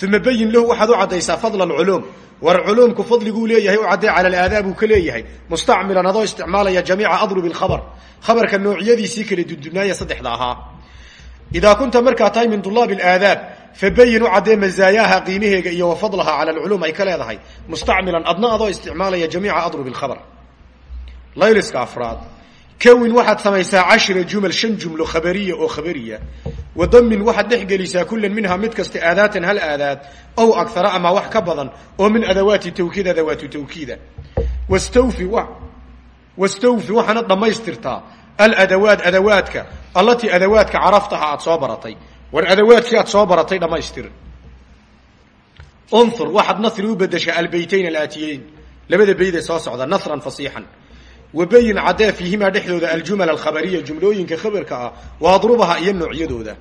Uma bayin lahu waxaad u caddaysaa fadla culuum. War culuumku fadliguu leeyahay u caddee cala alaadaab uu ka leeyahay. Mustacmilan adoo isticmaalaya jamiica adrub lkhabar khabarka noocyadiisii kala dudubnaaya saddexda ahaa. Idaa kunta markaa tahay min ulaab aadaab fabayin u caddee mazaayaha qiimaheega iyo wa fadlaha cala alculuum ay ka leedahay. Mustacmilan adna adoo isticmaalaya jamiica adrub lkhabar layliska afraad. Kawin waxaad samaysaa cashra jumal shan jumlo khabariya oo khabariya. Wadamin waxaad dhex gelisaa mid kasta aadaatan hal aadaad ow agara ama wax ka badan oo min adawaati tawkiid adawaatu tawkiida. Wastawfi wastawfi waxaana dhammaystirtaa aladawaat adawaadka allatii adawaadka caraftaha aad soo baratay. War adawaadkii aad soo baratay dhammaystir. Unhur waxaad nasri u bedeshaa albaytayn alaatiyeyn labada bayd ee soo wabayin caddee fiihimaa dhexdooda aljumal alkhabariya jumlooyinka khabarka ah wa adrubaha iyo noocyadooda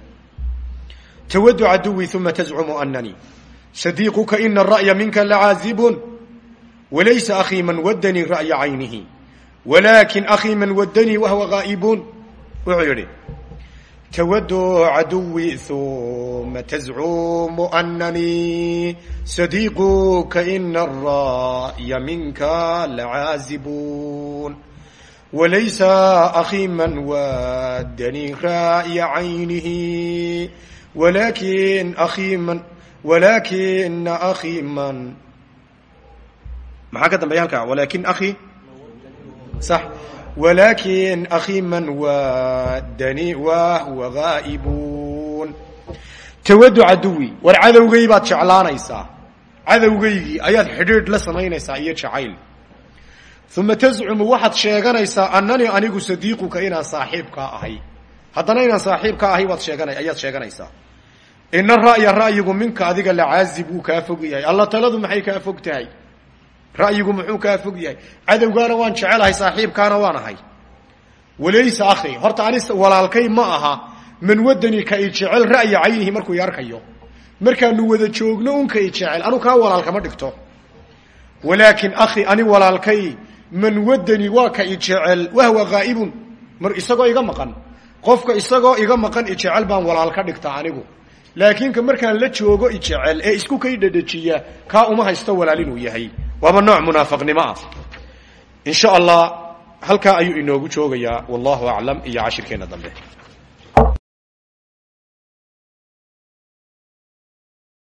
tawadu caduwi uma tazcumu ananii sadiiquka ina ara'ya minka lacaazibun walaysa akhii man wadanii ra'ya caynihi walaakin akhii man wadanii wahwa ghaa'ibun wuxuu yidhi twadu caduwi uma tazcumu ananii sadiiquka ina ara'ya minka lacaazibun walaysa akhii man wadanii ra'ya caynihi walakin akhii man walakina akhii man maxaa ka dambeeya halkaa walakin akhii man wadanii wahwa ghaa'ibun tawadu caduwi war cadowgay baad jeclaanaysaa cadowgaygii ayaad xidhiidh la samaynaysaa iyo jacayl uma tazcumu waxaad sheeganaysaa annanii anigu sadiiquka inaan saaxiibkaa ahay haddana inaan saaxiibkaa ahay waad sheegana ayaad sheeganaysaa ina ra'ya ra'yigu minka adiga lacaazib kaa fog yahay alla taladu maxay kaa fog tahay ra'yigu muxuu kaa fog yahay. Cadowgaana waan jecelahay saaxiibkaana waan ahay. Walaysa akhi horta anis walaalkay ma aha. Man wadani ka i jecel ra'ya caynihi markuu i arkayo. Markaanu wada joogno unka i jecel anu kaa walaalkama dhigto. Walaakin akhi ani walaalkay man wadani waa ka i jecel wahwa ghaa'ibun. Mar isagoo iga maqan. Qofka isagoo iga maqan i jecel baan walaal ka dhigta anigu. Laakiin ka markaan la joogo i ee isku kay dhadhajiya kaa uma haysto walaal inuu yahay waaba nooc munaafaqnimo ah. In sha allah halkaa ayuu inoogu joogayaa wallahu aclam iyo cashirkeena dambe